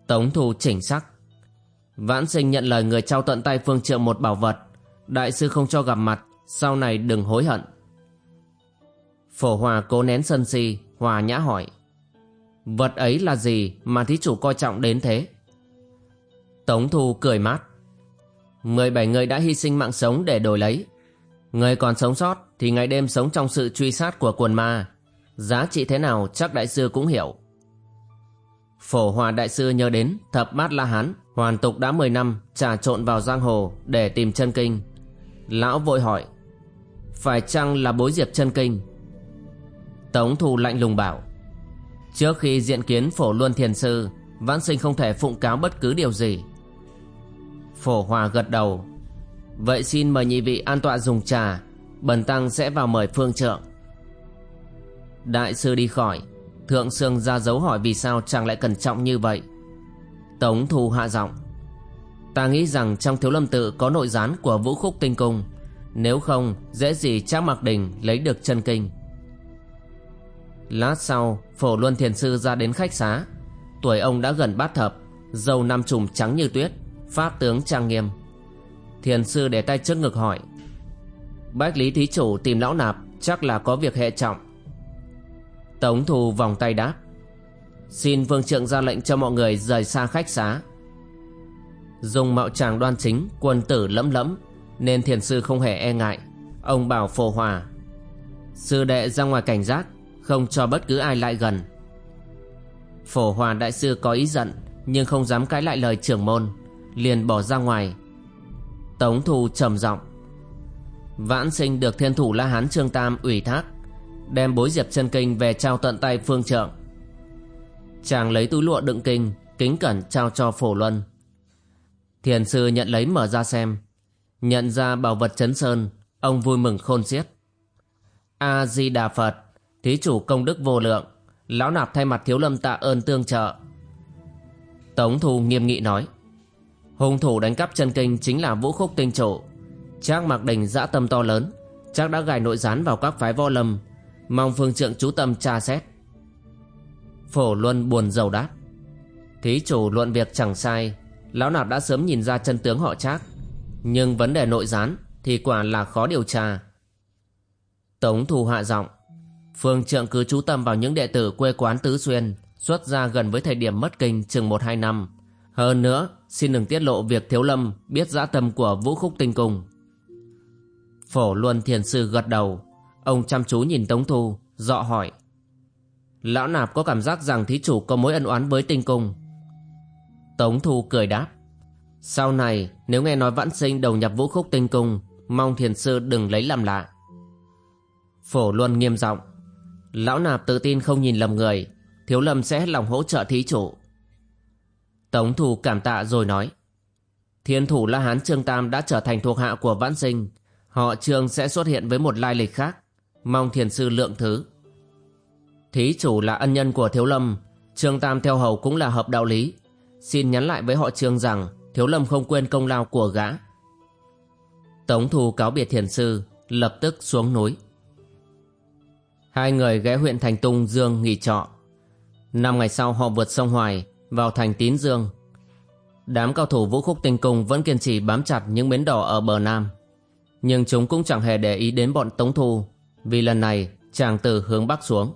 S1: Tống thù chỉnh sắc. Vãn sinh nhận lời người trao tận tay phương trượng một bảo vật. Đại sư không cho gặp mặt, Sau này đừng hối hận. Phổ hòa cố nén sân si, Hòa nhã hỏi. Vật ấy là gì mà thí chủ coi trọng đến thế? Tống thu cười mát. 17 người đã hy sinh mạng sống để đổi lấy. Người còn sống sót thì ngày đêm sống trong sự truy sát của quần ma. Giá trị thế nào chắc đại sư cũng hiểu. Phổ hòa đại sư nhớ đến thập bát la hán, hoàn tục đã 10 năm, trà trộn vào giang hồ để tìm chân kinh. Lão vội hỏi, Phải chăng là bối diệp chân kinh? Tống thù lạnh lùng bảo, Trước khi diện kiến phổ luân thiền sư, Vãn sinh không thể phụng cáo bất cứ điều gì Phổ Hòa gật đầu. Vậy xin mời nhị vị an tọa dùng trà, Bần tăng sẽ vào mời phương trượng. Đại sư đi khỏi, Thượng Sương ra dấu hỏi vì sao chàng lại cẩn trọng như vậy. Tống Thu hạ giọng. Ta nghĩ rằng trong thiếu lâm tự có nội gián của vũ khúc tinh cung. Nếu không, dễ gì Trác Mạc Đình lấy được chân kinh. Lát sau, Phổ Luân Thiền Sư ra đến khách xá. Tuổi ông đã gần bát thập, Dâu năm trùm trắng như tuyết. Pháp tướng trang nghiêm. Thiền Sư để tay trước ngực hỏi, Bách Lý Thí Chủ tìm lão nạp Chắc là có việc hệ trọng. Tống Thù vòng tay đáp, Xin vương trượng ra lệnh cho mọi người rời xa khách xá. Dùng mạo tràng đoan chính, Quân tử lẫm lẫm, Nên thiền sư không hề e ngại. Ông bảo phổ hòa, Sư đệ ra ngoài cảnh giác, Không cho bất cứ ai lại gần. Phổ hòa đại sư có ý giận, Nhưng không dám cãi lại lời trưởng môn. Liền bỏ ra ngoài. Tống thù trầm giọng. Vãn sinh được thiên thủ La Hán Trương Tam ủy thác, Đem bối diệp chân kinh về trao tận tay phương trượng. Chàng lấy túi lụa đựng kinh, Kính cẩn trao cho phổ luân. Thiền sư nhận lấy mở ra xem, Nhận ra bảo vật chấn sơn, Ông vui mừng khôn xiết. A-di-đà Phật, Thí chủ công đức vô lượng, Lão nạp thay mặt thiếu lâm tạ ơn tương trợ. Tống Thu nghiêm nghị nói. Hung thủ đánh cắp chân kinh chính là vũ khúc tinh chủ trác mặc đình dã tâm to lớn. Trác đã gài nội gián vào các phái võ lâm, Mong phương trượng chú tâm tra xét. Phổ Luân buồn rầu đáp. Thí chủ luận việc chẳng sai. Lão nạp đã sớm nhìn ra chân tướng họ Trác. Nhưng vấn đề nội gián Thì quả là khó điều tra. Tống Thu hạ giọng. Phương trượng cứ chú tâm vào những đệ tử quê quán Tứ Xuyên, Xuất ra gần với thời điểm mất kinh chừng 1-2 năm. Hơn nữa Xin đừng tiết lộ việc Thiếu Lâm Biết dã tâm của Vũ Khúc Tinh Cung Phổ Luân Thiền Sư gật đầu. Ông chăm chú nhìn Tống Thu, Dọ hỏi. Lão nạp có cảm giác rằng thí chủ có mối ân oán với tinh cung Tống Thu cười đáp. Sau này, nếu nghe nói vãn sinh đầu nhập vũ khúc tinh cung Mong thiền sư đừng lấy làm lạ. Phổ Luân nghiêm giọng. Lão nạp tự tin không nhìn lầm người. Thiếu lâm sẽ hết lòng hỗ trợ thí chủ. Tống thủ cảm tạ rồi nói. Thiên thủ La Hán Trương Tam đã trở thành thuộc hạ của vãn sinh. Họ Trương sẽ xuất hiện với một lai lịch khác. Mong thiền sư lượng thứ. Thí chủ là ân nhân của Thiếu Lâm. Trương Tam theo hầu cũng là hợp đạo lý. Xin nhắn lại với họ Trương rằng Thiếu Lâm không quên công lao của gã. Tống thủ cáo biệt thiền sư, Lập tức xuống núi. Hai người ghé huyện Thành Tung Dương nghỉ trọ. Năm ngày sau họ vượt sông Hoài. Vào thành Tín Dương. Đám cao thủ vũ khúc tinh cung Vẫn kiên trì bám chặt những bến đỏ ở bờ Nam. Nhưng chúng cũng chẳng hề để ý đến bọn Tống Thu Vì lần này chàng từ hướng Bắc xuống.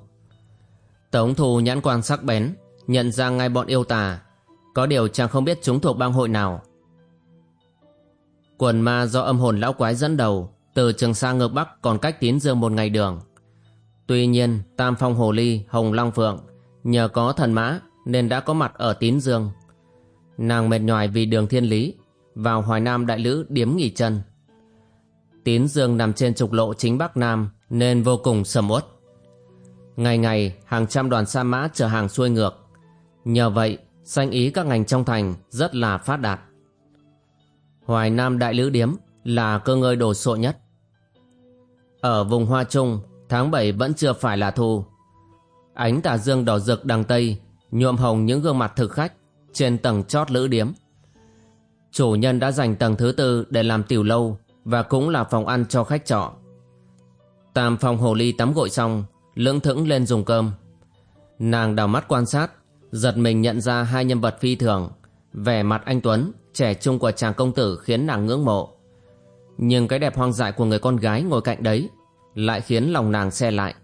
S1: Tống Thu nhãn quan sắc bén Nhận ra ngay bọn yêu tà. Có điều chàng không biết chúng thuộc bang hội nào. Quần ma do âm hồn lão quái dẫn đầu Từ trường sa ngược bắc còn cách tín dương một ngày đường. Tuy nhiên Tam Phong Hồ Ly, Hồng Long Phượng Nhờ có thần mã nên đã có mặt ở tín dương. Nàng mệt nhòi vì đường thiên lý, Vào Hoài Nam Đại Lữ điếm nghỉ chân. Tín dương nằm trên trục lộ chính Bắc Nam, Nên vô cùng sầm uất. Ngày ngày, hàng trăm đoàn sa mã chở hàng xuôi ngược. Nhờ vậy, sanh ý các ngành trong thành rất là phát đạt. Hoài Nam Đại Lữ Điếm là cơ ngơi đồ sộ nhất. Ở vùng Hoa Trung, tháng 7 vẫn chưa phải là thu. Ánh tà dương đỏ rực đằng Tây nhuộm hồng những gương mặt thực khách trên tầng chót lữ điếm Chủ nhân đã dành tầng thứ tư để làm tiểu lâu và cũng là phòng ăn cho khách trọ. Tam phòng hồ ly tắm gội xong lưỡng thững lên dùng cơm. Nàng đào mắt quan sát, giật mình nhận ra hai nhân vật phi thường, vẻ mặt anh Tuấn, trẻ trung của chàng công tử khiến nàng ngưỡng mộ. Nhưng cái đẹp hoang dại của người con gái ngồi cạnh đấy lại khiến lòng nàng xe lại.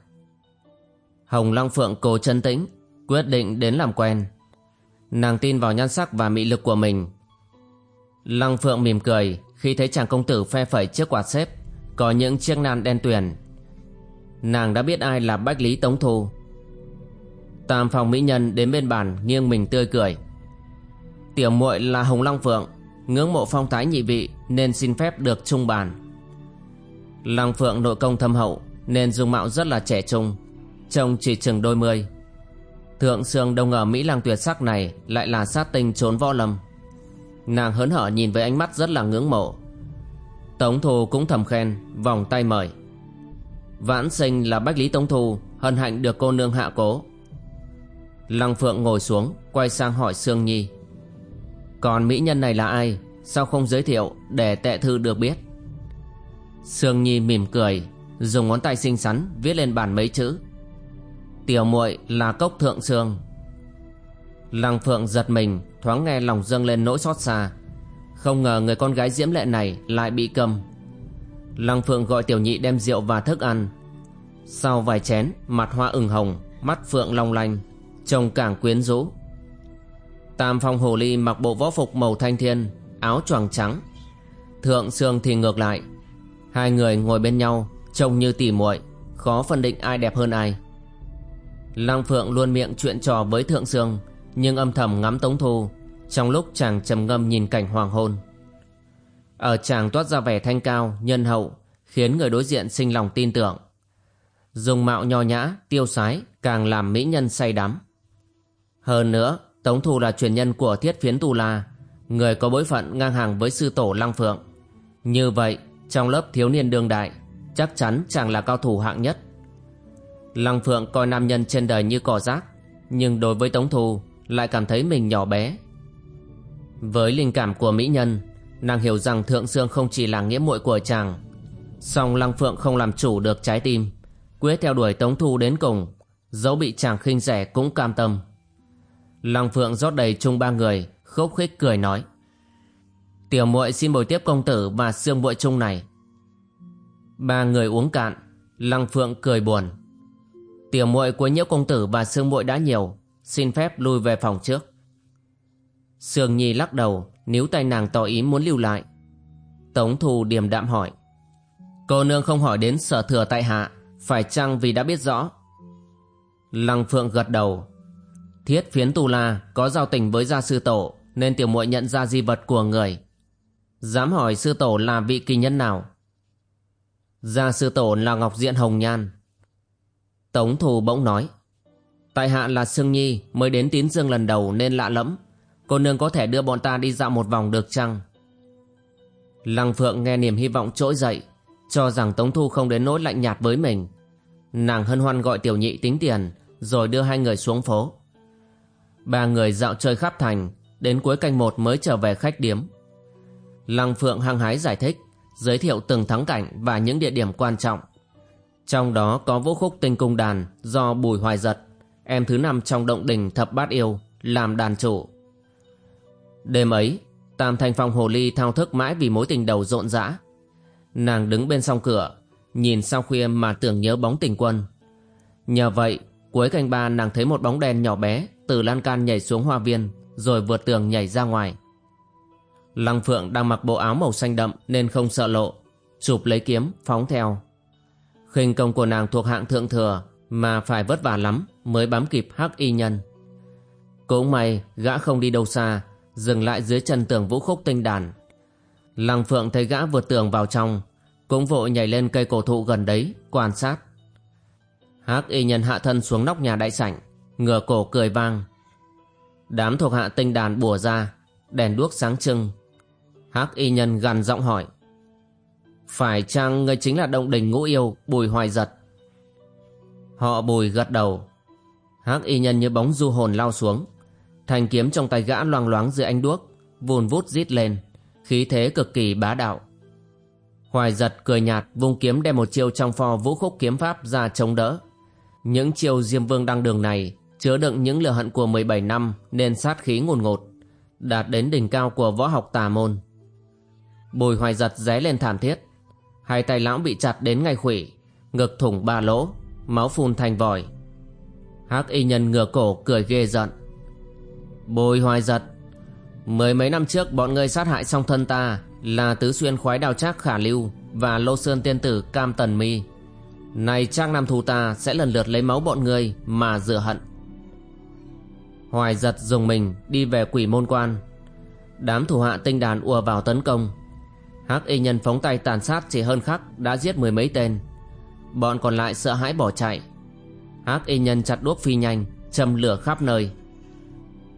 S1: Hồng Long Phượng cố chân tĩnh, quyết định đến làm quen. Nàng tin vào nhan sắc và mị lực của mình. Lăng Phượng mỉm cười khi thấy chàng công tử phe phẩy chiếc quạt xếp, có những chiếc nan đen tuyền. Nàng đã biết ai là Bách Lý Tống Thu. Tam phòng mỹ nhân đến bên bàn nghiêng mình tươi cười. Tiểu muội là Hồng Long Phượng Ngưỡng mộ phong thái nhị vị Nên xin phép được chung bàn. Long Phượng nội công thâm hậu Nên dung mạo rất là trẻ trung Trông chỉ chừng đôi mươi. Thượng sương đông ngờ Mỹ lang tuyệt sắc này Lại là sát tinh trốn võ lâm. Nàng hớn hở nhìn với ánh mắt rất là ngưỡng mộ. Tống Thu cũng thầm khen, Vòng tay mời. Vãn sinh là Bách Lý Tống Thu, Hân hạnh được cô nương hạ cố. Lăng Phượng ngồi xuống, Quay sang hỏi Sương Nhi. Còn mỹ nhân này là ai? Sao không giới thiệu để tệ thư được biết? Sương Nhi mỉm cười, Dùng ngón tay xinh xắn viết lên bàn mấy chữ. Tiểu muội là cốc thượng sương. Lăng Phượng giật mình, Thoáng nghe lòng dâng lên nỗi xót xa. Không ngờ người con gái diễm lệ này Lại bị cầm. Lăng Phượng gọi tiểu nhị đem rượu và thức ăn. Sau vài chén, Mặt hoa ửng hồng, Mắt Phượng long lanh, Trông càng quyến rũ. Tam phong hồ ly mặc bộ võ phục màu thanh thiên, Áo choàng trắng. Thượng Sương thì ngược lại. Hai người ngồi bên nhau, Trông như tỉ muội, Khó phân định ai đẹp hơn ai. Lăng Phượng luôn miệng chuyện trò với Thượng Sương Nhưng âm thầm ngắm Tống Thu. Trong lúc chàng trầm ngâm nhìn cảnh hoàng hôn. Ở chàng toát ra vẻ thanh cao Nhân hậu Khiến người đối diện sinh lòng tin tưởng. Dùng mạo nho nhã, tiêu sái Càng làm mỹ nhân say đắm. Hơn nữa Tống Thu là truyền nhân của thiết phiến Tu La Người có bối phận ngang hàng với sư tổ Lăng Phượng. Như vậy Trong lớp thiếu niên đương đại Chắc chắn chàng là cao thủ hạng nhất. Lăng Phượng coi nam nhân trên đời như cỏ rác, Nhưng đối với Tống Thu Lại cảm thấy mình nhỏ bé. Với linh cảm của mỹ nhân, Nàng hiểu rằng Thượng Sương không chỉ là nghĩa muội của chàng, song Lăng Phượng không làm chủ được trái tim, Quyết theo đuổi Tống Thu đến cùng, Dẫu bị chàng khinh rẻ cũng cam tâm. Lăng Phượng rót đầy chung ba người, Khúc khích cười nói, Tiểu muội xin bồi tiếp công tử và xương muội chung này. Ba người uống cạn, Lăng Phượng cười buồn. Tiểu muội của nhiễu công tử và xương muội đã nhiều. Xin phép lui về phòng trước. Sương Nhi lắc đầu, Níu tay nàng tỏ ý muốn lưu lại. Tống Thu điềm đạm hỏi, Cô nương không hỏi đến sở thừa tại hạ, Phải chăng vì đã biết rõ? Lăng Phượng gật đầu, Thiết phiến tù la có giao tình với gia sư tổ, Nên tiểu muội nhận ra di vật của người. Dám hỏi sư tổ là vị kỳ nhân nào? Gia sư tổ là Ngọc Diện Hồng Nhan. Tống Thù bỗng nói, Tại hạ là Sương Nhi, mới đến tín dương lần đầu nên lạ lẫm. Cô nương có thể đưa bọn ta đi dạo một vòng được chăng? Lăng Phượng nghe niềm hy vọng trỗi dậy, Cho rằng Tống Thu không đến nỗi lạnh nhạt với mình. Nàng hân hoan gọi tiểu nhị tính tiền, Rồi đưa hai người xuống phố. Ba người dạo chơi khắp thành, Đến cuối canh một mới trở về khách điếm. Lăng Phượng hăng hái giải thích, Giới thiệu từng thắng cảnh và những địa điểm quan trọng. Trong đó có vũ khúc tinh cung đàn Do Bùi Hoài Giật, Em thứ năm trong động đình thập bát yêu, Làm đàn chủ. Đêm ấy, Tam Thanh Phong Hồ Ly thao thức mãi vì mối tình đầu rộn rã. Nàng đứng bên song cửa, Nhìn sao khuya mà tưởng nhớ bóng tình quân. Nhờ vậy, Cuối canh ba nàng thấy một bóng đen nhỏ bé Từ lan can nhảy xuống hoa viên, Rồi vượt tường nhảy ra ngoài. Lăng Phượng đang mặc bộ áo màu xanh đậm Nên không sợ lộ, Chụp lấy kiếm, phóng theo khinh công của nàng thuộc hạng thượng thừa, Mà phải vất vả lắm Mới bám kịp hắc y nhân. Cũng may, gã không đi đâu xa, Dừng lại dưới chân tường vũ khúc tinh đàn. Lăng Phượng thấy gã vượt tường vào trong, Cũng vội nhảy lên cây cổ thụ gần đấy, Quan sát. Hắc y nhân hạ thân xuống nóc nhà đại sảnh, ngửa cổ cười vang. Đám thuộc hạ tinh đàn bùa ra, đèn đuốc sáng trưng. Hắc y nhân gằn giọng hỏi phải chăng người chính là động đình ngũ yêu bùi hoài giật? Họ bùi gật đầu. Hắc y nhân như bóng du hồn lao xuống. Thanh kiếm trong tay gã loang loáng dưới ánh đuốc vùn vút rít lên. Khí thế cực kỳ bá đạo. Hoài giật cười nhạt vung kiếm đem một chiêu trong pho vũ khúc kiếm pháp ra chống đỡ. Những chiêu Diêm Vương đăng đường này chứa đựng những lửa hận của 17 năm nên sát khí ngùn ngột, đạt đến đỉnh cao của võ học tà môn. Bùi hoài giật ré lên thảm thiết, hai tay lão bị chặt đến ngay khủy, ngực thủng ba lỗ, máu phun thành vòi. hắc y nhân ngửa cổ cười ghê giận. Bồi hoài giật, mười mấy năm trước bọn ngươi sát hại song thân ta là tứ xuyên khoái đào trác khả lưu và lô sơn tiên tử cam tần mi này trang nam thù ta sẽ lần lượt lấy máu bọn ngươi mà rửa hận Hoài giật dùng mình đi về quỷ môn quan Đám thủ hạ tinh đàn ùa vào tấn công hắc y nhân phóng tay tàn sát chỉ hơn khắc đã giết mười mấy tên. Bọn còn lại sợ hãi bỏ chạy. Hắc y nhân chặt đuốc phi nhanh, châm lửa khắp nơi.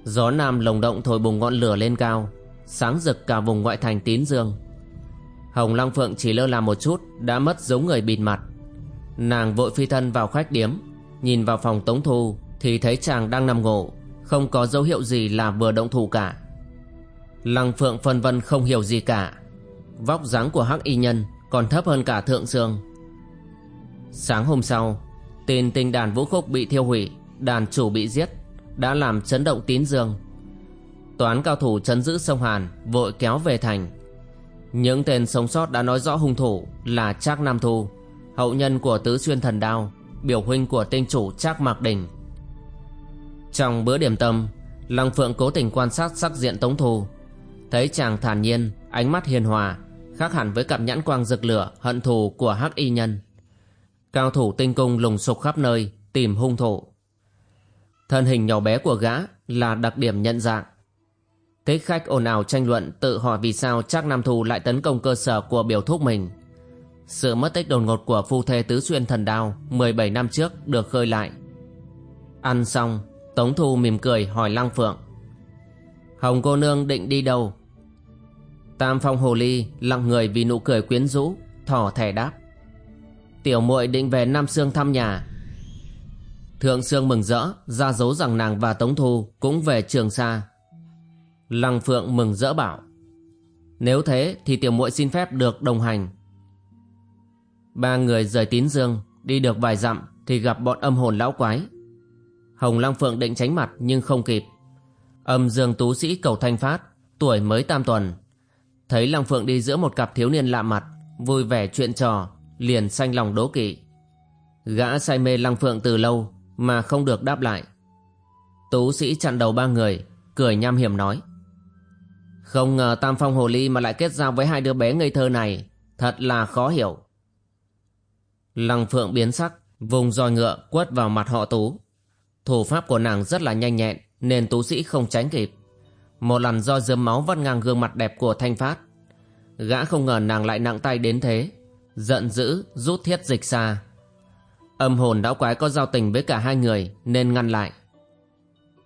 S1: Gió nam lồng động thổi bùng ngọn lửa lên cao, Sáng rực cả vùng ngoại thành tín dương. Hồng Lăng Phượng chỉ lơ là một chút, Đã mất giống người bịt mặt. Nàng vội phi thân vào khách điếm, Nhìn vào phòng Tống Thu, Thì thấy chàng đang nằm ngủ, Không có dấu hiệu gì là vừa động thủ cả. Lăng Phượng phân vân không hiểu gì cả. Vóc dáng của hắc y nhân Còn thấp hơn cả thượng sương. Sáng hôm sau Tin tinh đàn vũ khúc bị thiêu hủy, Đàn chủ bị giết, Đã làm chấn động tín dương. Toán cao thủ chấn giữ sông Hàn, Vội kéo về thành. Những tên sống sót đã nói rõ hung thủ Là Trác Nam Thu, Hậu nhân của Tứ Xuyên Thần Đao, Biểu huynh của tinh chủ Trác Mạc Đình. Trong bữa điểm tâm, Lăng Phượng cố tình quan sát sắc diện Tống Thu. Thấy chàng thản nhiên, Ánh mắt hiền hòa Khác hẳn với cặp nhãn quang rực lửa, Hận thù của hắc y nhân. Cao thủ tinh cung lùng sục khắp nơi, Tìm hung thủ. Thân hình nhỏ bé của gã Là đặc điểm nhận dạng. Thích khách ồn ào tranh luận, Tự hỏi vì sao Trác Nam Thu lại tấn công cơ sở của biểu thúc mình. Sự mất tích đột ngột của phu thê tứ xuyên thần đao 17 năm trước được khơi lại. Ăn xong, Tống Thu mỉm cười hỏi Lăng Phượng. Hồng cô nương định đi đâu? Tam phong hồ ly, lặng người vì nụ cười quyến rũ Thỏ thẻ đáp. Tiểu muội định về Nam Sương thăm nhà. Thượng Sương mừng rỡ, ra dấu rằng nàng và Tống Thu cũng về Trường Sa. Lăng Phượng mừng rỡ bảo, Nếu thế thì tiểu muội xin phép được đồng hành. Ba người rời tín dương, Đi được vài dặm Thì gặp bọn âm hồn lão quái. Hồng Lăng Phượng định tránh mặt nhưng không kịp. Âm dương tú sĩ cầu thanh phát, Tuổi mới tam tuần Thấy Lăng Phượng đi giữa một cặp thiếu niên lạ mặt, Vui vẻ chuyện trò, Liền sanh lòng đố kỵ. Gã say mê Lăng Phượng từ lâu Mà không được đáp lại. Tú sĩ chặn đầu ba người, Cười nham hiểm nói, Không ngờ Tam Phong Hồ Ly mà lại kết giao với hai đứa bé ngây thơ này, Thật là khó hiểu. Lăng Phượng biến sắc, Vùng roi ngựa quất vào mặt họ Tú. Thủ pháp của nàng rất là nhanh nhẹn, Nên tú sĩ không tránh kịp. Một lần do dơm máu vắt ngang gương mặt đẹp của Thanh Phát. Gã không ngờ nàng lại nặng tay đến thế. Giận dữ, rút thiết dịch xa Âm hồn đã quái có giao tình với cả hai người, Nên ngăn lại.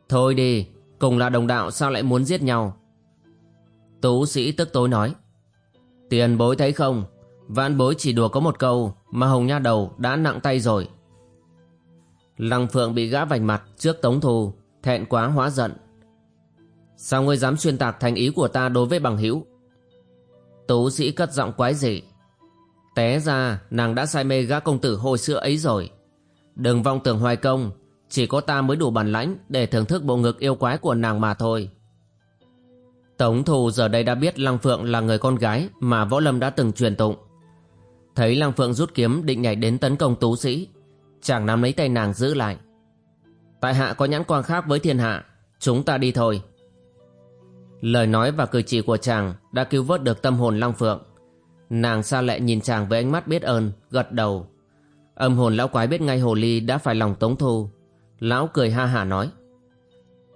S1: Thôi đi, Cùng là đồng đạo sao lại muốn giết nhau? Tú sĩ tức tối nói. Tiền bối thấy không? Vãn bối chỉ đùa có một câu, Mà hồng nha đầu đã nặng tay rồi. Lăng phượng bị gã vành mặt Trước tống thù, Thẹn quá hóa giận. Sao ngươi dám xuyên tạc thành ý của ta đối với bằng hữu? Tú sĩ cất giọng quái dị. Té ra, nàng đã say mê gã công tử hồi xưa ấy rồi. Đừng vong tưởng hoài công, Chỉ có ta mới đủ bản lãnh Để thưởng thức bộ ngực yêu quái của nàng mà thôi. Tống thù giờ đây đã biết Lăng Phượng là người con gái Mà Võ Lâm đã từng truyền tụng. Thấy Lăng Phượng rút kiếm định nhảy đến tấn công tú sĩ, Chàng nắm lấy tay nàng giữ lại. Tại hạ có nhãn quan khác với thiên hạ, Chúng ta đi thôi. Lời nói và cử chỉ của chàng Đã cứu vớt được tâm hồn Lăng Phượng. Nàng xa lệ nhìn chàng với ánh mắt biết ơn, Gật đầu. Âm hồn lão quái biết ngay hồ ly đã phải lòng tống thu. Lão cười ha hả nói,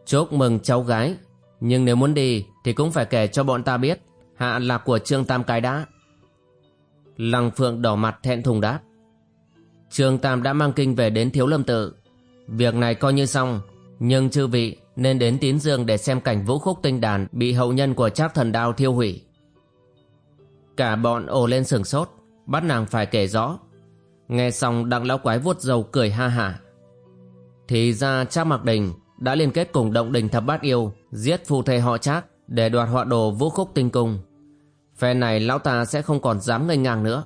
S1: Chúc mừng cháu gái, Nhưng nếu muốn đi Thì cũng phải kể cho bọn ta biết. Hạ là của Trương Tam cái đã. Lăng Phượng đỏ mặt thẹn thùng đáp, Trương Tam đã mang kinh về đến Thiếu Lâm Tự. Việc này coi như xong, Nhưng chư vị nên đến Tín Dương để xem cảnh vũ khúc tinh đàn bị hậu nhân của Trác Thần Đao thiêu hủy. Cả bọn ồ lên sừng sốt, bắt nàng phải kể rõ. Nghe xong đặng lão quái vuốt dầu cười ha hả. Thì ra Trác mặc Đình đã liên kết cùng động đình thập bát yêu giết phu thê họ Trác để đoạt họa đồ vũ khúc tinh cung. Phe này lão ta sẽ không còn dám ngây ngang nữa.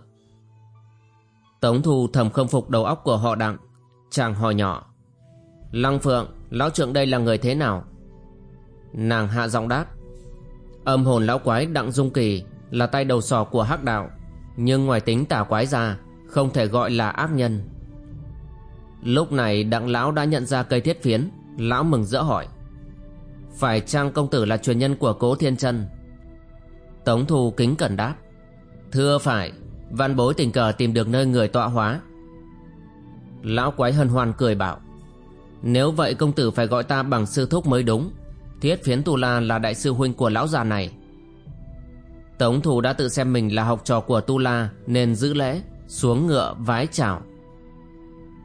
S1: Tống Thu thầm khâm phục đầu óc của họ đặng, chàng hỏi nhỏ. Lăng Phượng, lão trượng đây là người thế nào? Nàng hạ giọng đáp. Âm hồn lão quái Đặng Dung Kỳ là tay đầu sò của hắc đạo, nhưng ngoài tính tà quái ra, không thể gọi là ác nhân. Lúc này Đặng lão đã nhận ra cây thiết phiến, lão mừng rỡ hỏi. Phải chăng công tử là truyền nhân của cố thiên chân? Tống Thu kính cẩn đáp. Thưa phải, văn bối tình cờ tìm được nơi người tọa hóa. Lão quái hân hoan cười bảo. Nếu vậy công tử phải gọi ta bằng sư thúc mới đúng. Thiết phiến Tu La là đại sư huynh của lão già này. Tống thủ đã tự xem mình là học trò của Tu La Nên giữ lễ, Xuống ngựa vái chào.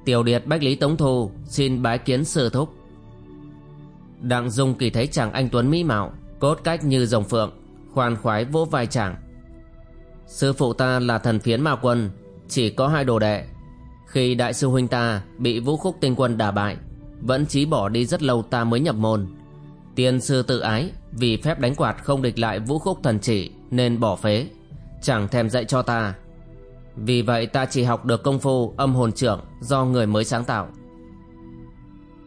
S1: Tiểu điệt Bách Lý Tống thù, Xin bái kiến sư thúc. Đặng Dung kỳ thấy chàng anh Tuấn mỹ mạo, Cốt cách như rồng phượng, Khoan khoái vỗ vai chàng. Sư phụ ta là thần phiến ma quân, Chỉ có hai đồ đệ. Khi đại sư huynh ta Bị vũ khúc tinh quân đả bại vẫn chí bỏ đi rất lâu ta mới nhập môn. Tiên sư tự ái, vì phép đánh quạt không địch lại vũ khúc thần chỉ nên bỏ phế, chẳng thèm dạy cho ta. Vì vậy ta chỉ học được công phu, âm hồn trưởng do người mới sáng tạo.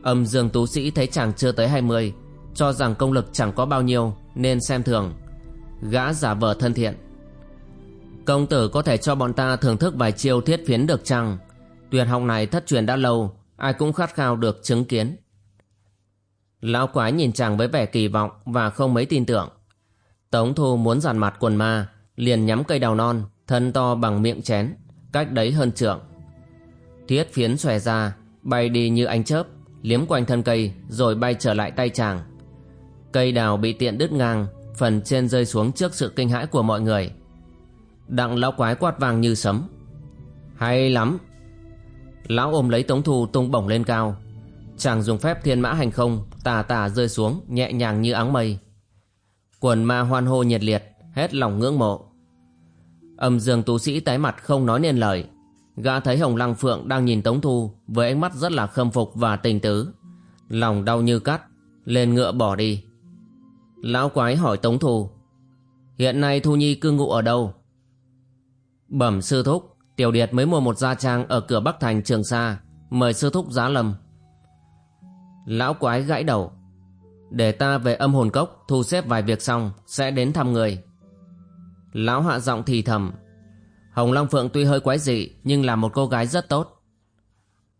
S1: Âm dương tú sĩ thấy chàng chưa tới 20 cho rằng công lực chẳng có bao nhiêu nên xem thường. Gã giả vờ thân thiện. Công tử có thể cho bọn ta thưởng thức vài chiêu thiết phiến được chăng? Tuyệt học này thất truyền đã lâu ai cũng khát khao được chứng kiến. Lão quái nhìn chàng với vẻ kỳ vọng và không mấy tin tưởng. Tống thu muốn giàn mặt quần ma, liền nhắm cây đào non, thân to bằng miệng chén, cách đấy hơn trượng. Thiết phiến xòe ra, bay đi như ánh chớp, liếm quanh thân cây rồi bay trở lại tay chàng. Cây đào bị tiện đứt ngang, phần trên rơi xuống trước sự kinh hãi của mọi người. Đặng lão quái quát vàng như sấm. Hay lắm lão ôm lấy tống thu tung bổng lên cao. Chàng dùng phép thiên mã hành không, tà tà rơi xuống, nhẹ nhàng như áng mây. Quần ma hoan hô nhiệt liệt, hết lòng ngưỡng mộ. Âm dương tú sĩ tái mặt không nói nên lời. Gã thấy hồng lăng phượng đang nhìn tống thu với ánh mắt rất là khâm phục và tình tứ. Lòng đau như cắt, lên ngựa bỏ đi. Lão quái hỏi tống thu, hiện nay thu nhi cư ngụ ở đâu? Bẩm sư thúc tiểu điệt mới mua một gia trang ở cửa bắc thành, trường sa. Mời sư thúc giá lâm. Lão quái gãi đầu. Để ta về âm hồn cốc, thu xếp vài việc xong, sẽ đến thăm người. Lão hạ giọng thì thầm. Hồng long phượng tuy hơi quái dị, nhưng là một cô gái rất tốt.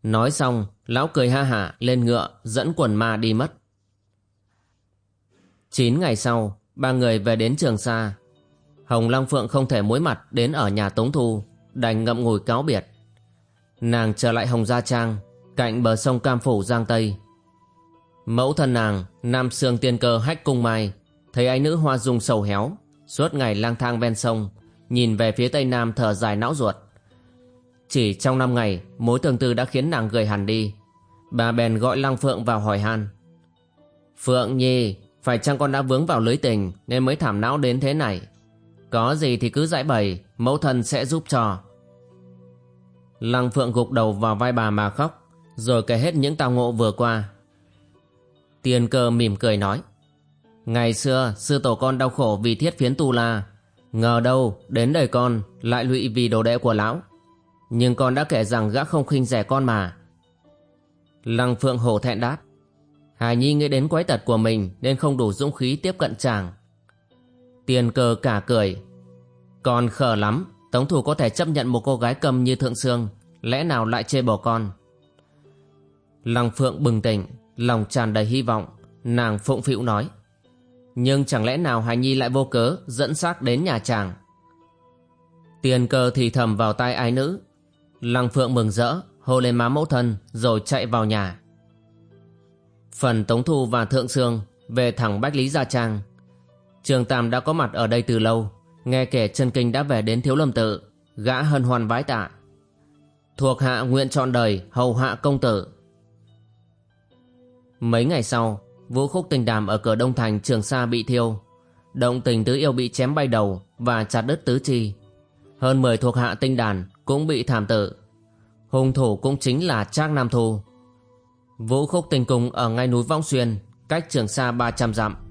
S1: Nói xong, lão cười ha hả, lên ngựa, dẫn quần ma đi mất. Chín ngày sau, ba người về đến trường sa. Hồng long phượng không thể mối mặt đến ở nhà tống thu đành ngậm ngùi cáo biệt. Nàng trở lại hồng gia trang, cạnh bờ sông cam phủ, giang tây. Mẫu thân nàng, nam sương tiên cơ hách cung mai, thấy ái nữ hoa dung sầu héo, suốt ngày lang thang ven sông, nhìn về phía tây nam thở dài não ruột. Chỉ trong năm ngày, mối tương tư đã khiến nàng gầy hẳn đi. Bà bèn gọi lăng phượng vào hỏi han. Phượng nhi, phải chăng con đã vướng vào lưới tình nên mới thảm não đến thế này? Có gì thì cứ giải bày, mẫu thân sẽ giúp cho lăng phượng gục đầu vào vai bà mà khóc, rồi kể hết những tao ngộ vừa qua. Tiền cơ mỉm cười nói, Ngày xưa, sư tổ con đau khổ vì thiết phiến tu la. Ngờ đâu, đến đời con lại lụy vì đồ đệ của lão. Nhưng con đã kể rằng gã không khinh rẻ con mà. Lăng Phượng hổ thẹn đáp Hải Nhi nghĩ đến quái tật của mình Nên không đủ dũng khí tiếp cận chàng. Tiền cơ cả cười, Con khờ lắm. Tống thủ có thể chấp nhận một cô gái cầm như Thượng Sương, Lẽ nào lại chê bỏ con? Lăng Phượng bừng tỉnh, Lòng tràn đầy hy vọng, Nàng phụng phịu nói. Nhưng chẳng lẽ nào Hải Nhi lại vô cớ Dẫn xác đến nhà chàng? Tiền cơ thì thầm vào tai ái nữ. Lăng Phượng mừng rỡ, Hô lên má mẫu thân, Rồi chạy vào nhà. Phần Tống Thu và Thượng Sương Về thẳng Bách Lý Gia Trang. Trường Tam đã có mặt ở đây từ lâu Nghe kể chân kinh đã về đến Thiếu Lâm Tự Gã hân hoan vái tạ Thuộc hạ nguyện chọn đời Hầu hạ công tử Mấy ngày sau, vũ khúc tình đàm ở cửa Đông Thành Trường Sa bị thiêu. Động tình tứ yêu bị chém bay đầu và chặt đứt tứ chi. Hơn 10 thuộc hạ tinh đàn cũng bị thảm tử. Hung thủ cũng chính là Trác Nam Thu. Vũ khúc tình cung ở ngay núi Vong Xuyên, cách Trường Sa 300 dặm.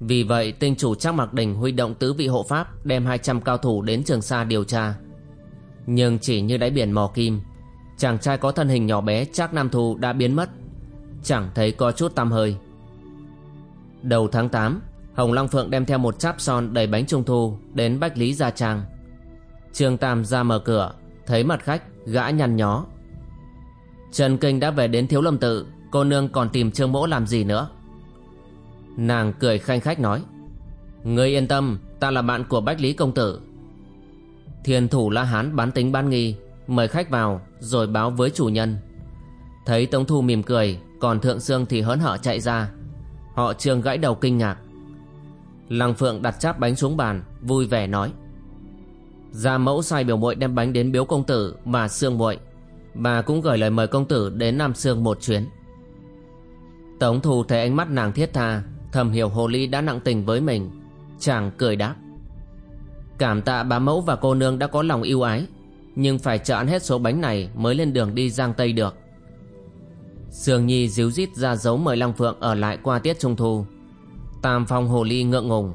S1: Vì vậy tinh chủ Trác Mạc Đình huy động tứ vị hộ pháp đem 200 cao thủ đến Trường Sa điều tra. Nhưng chỉ như đáy biển mò kim, chàng trai có thân hình nhỏ bé Trác Nam Thu đã biến mất Chẳng thấy có chút tăm hơi. Đầu tháng 8 Hồng Long Phượng đem theo một cháp son đầy bánh trung thu Đến Bách Lý Gia Trang. Trương Tam ra mở cửa Thấy mặt khách gã nhăn nhó. Trần Kinh đã về đến Thiếu Lâm Tự Cô nương còn tìm Trương Mỗ làm gì nữa? Nàng cười khanh khách nói, Ngươi yên tâm, Ta là bạn của Bách Lý Công Tử. Thiên thủ La Hán bán tính ban nghi, Mời khách vào, Rồi báo với chủ nhân. Thấy Tống Thu mỉm cười, còn Thượng Sương thì hớn hở chạy ra. Họ trương gãy đầu kinh ngạc. Lăng Phượng đặt cháp bánh xuống bàn, Vui vẻ nói, Gia mẫu sai biểu muội đem bánh đến biếu công tử Và Sương muội. Bà cũng gửi lời mời công tử đến Nam Sương một chuyến. Tống Thu thấy ánh mắt nàng thiết tha Thầm hiểu hồ ly đã nặng tình với mình. Chàng cười đáp. Cảm tạ bá mẫu và cô nương đã có lòng yêu ái, Nhưng phải chờ ăn hết số bánh này Mới lên đường đi Giang Tây được. Sương Nhi díu dít ra dấu mời Lăng Phượng ở lại qua tiết trung thu. Tam phong hồ ly ngượng ngùng.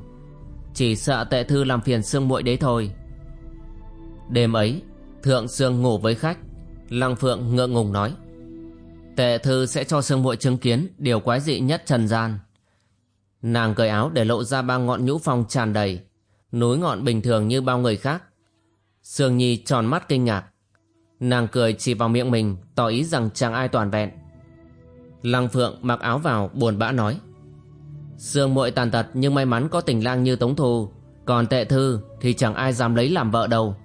S1: Chỉ sợ tệ thư làm phiền sương muội đấy thôi. Đêm ấy, Thượng sương ngủ với khách. Lăng phượng ngượng ngùng nói. Tệ thư sẽ cho sương muội chứng kiến Điều quái dị nhất trần gian. Nàng cởi áo để lộ ra ba ngọn nhũ phong tràn đầy Núi ngọn bình thường như bao người khác. Sương Nhi tròn mắt kinh ngạc. Nàng cười chỉ vào miệng mình, Tỏ ý rằng chẳng ai toàn vẹn. Lăng Phượng mặc áo vào, buồn bã nói. Sương muội tàn tật nhưng may mắn có tình lang như Tống Thu, Còn tệ thư thì chẳng ai dám lấy làm vợ đâu.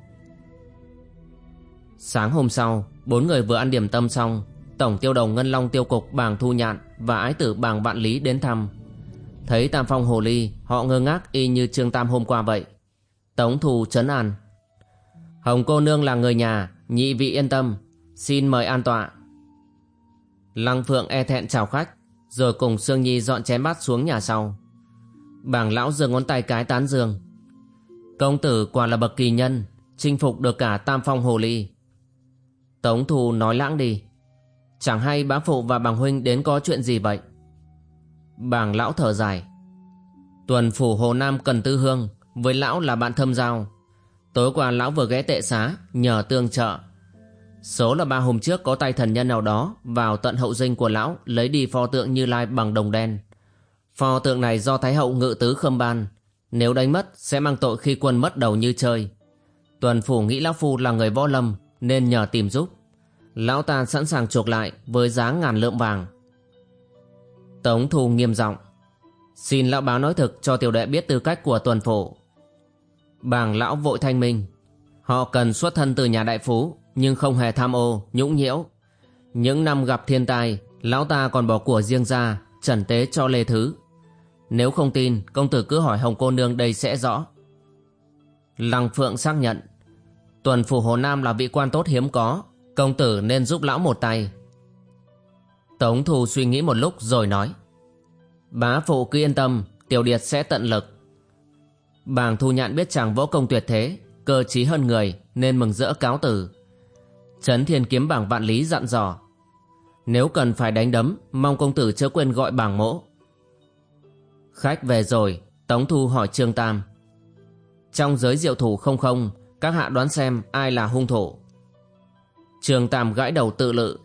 S1: Sáng hôm sau, Bốn người vừa ăn điểm tâm xong, Tổng tiêu đồng Ngân Long tiêu cục bàng thu nhạn Và ái tử bàng vạn lý đến thăm. Thấy Tam Phong Hồ Ly, Họ ngơ ngác y như Trương Tam hôm qua vậy. Tống Thù trấn an. Hồng cô nương là người nhà, Nhị vị yên tâm, Xin mời an tọa. Lăng Phượng e thẹn chào khách, Rồi cùng Sương Nhi dọn chén bát xuống nhà sau. Bảng lão giơ ngón tay cái tán dương. Công tử quả là bậc kỳ nhân, Chinh phục được cả tam phong hồ ly. Tống thù nói lãng đi. Chẳng hay bá phụ và bằng huynh đến có chuyện gì vậy? Bàng lão thở dài. Tuần phủ Hồ Nam cần tư hương Với lão là bạn thâm giao. Tối qua lão vừa ghé tệ xá Nhờ tương trợ. Số là ba hôm trước có tay thần nhân nào đó Vào tận hậu dinh của lão Lấy đi pho tượng như lai bằng đồng đen. Pho tượng này do Thái hậu ngự tứ khâm ban. Nếu đánh mất, sẽ mang tội khi quân mất đầu như chơi. Tuần phủ nghĩ lão phu là người võ lâm, Nên nhờ tìm giúp. Lão ta sẵn sàng chuộc lại Với giá ngàn lượng vàng. Tống thu nghiêm giọng. Xin lão báo nói thực cho tiểu đệ biết tư cách của tuần phủ Bàng lão vội thanh minh. Họ cần xuất thân từ nhà đại phú Nhưng không hề tham ô, nhũng nhiễu. Những năm gặp thiên tai Lão ta còn bỏ của riêng ra Trần tế cho lê thứ. Nếu không tin công tử cứ hỏi hồng cô nương đây sẽ rõ. Lăng phượng xác nhận. Tuần phủ Hồ Nam là vị quan tốt hiếm có Công tử nên giúp lão một tay. Tống thù suy nghĩ một lúc rồi nói. Bá phụ cứ yên tâm, Tiểu điệt sẽ tận lực. Bàng thu nhạn biết chàng võ công tuyệt thế, Cơ trí hơn người Nên mừng rỡ cáo từ. Trấn thiên kiếm bảng vạn lý dặn dò. Nếu cần phải đánh đấm, Mong công tử chớ quên gọi bảng mỗ. Khách về rồi, Tống thu hỏi Trương Tam. Trong giới diệu thủ không không, Các hạ đoán xem ai là hung thủ. Trương Tam gãi đầu tự lự.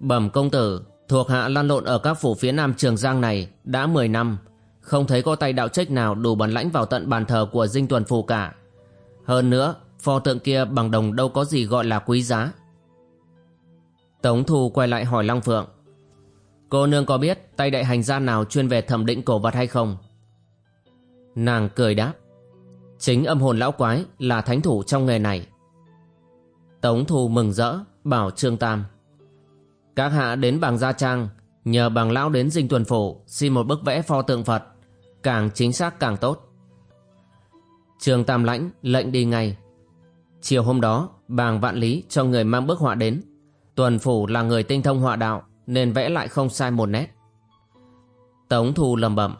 S1: Bẩm công tử, Thuộc hạ lăn lộn ở các phủ phía nam Trường Giang này Đã 10 năm, không thấy có tay đạo trách nào đủ bản lãnh vào tận bàn thờ của dinh tuần phù cả. Hơn nữa, Pho tượng kia bằng đồng đâu có gì gọi là quý giá. Tống Thu quay lại hỏi Long Phượng, Cô nương có biết tay đại hành gia nào chuyên về thẩm định cổ vật hay không? Nàng cười đáp, Chính âm hồn lão quái là thánh thủ trong nghề này. Tống Thu mừng rỡ, bảo Trương Tam các hạ đến bằng gia trang Nhờ bằng lão đến dinh tuần phủ Xin một bức vẽ pho tượng Phật càng chính xác càng tốt. Trường Tam Lãnh lệnh đi ngay. Chiều hôm đó, bàng vạn lý cho người mang bức họa đến. Tuần Phủ là người tinh thông họa đạo nên vẽ lại không sai một nét. Tống Thù lầm bẩm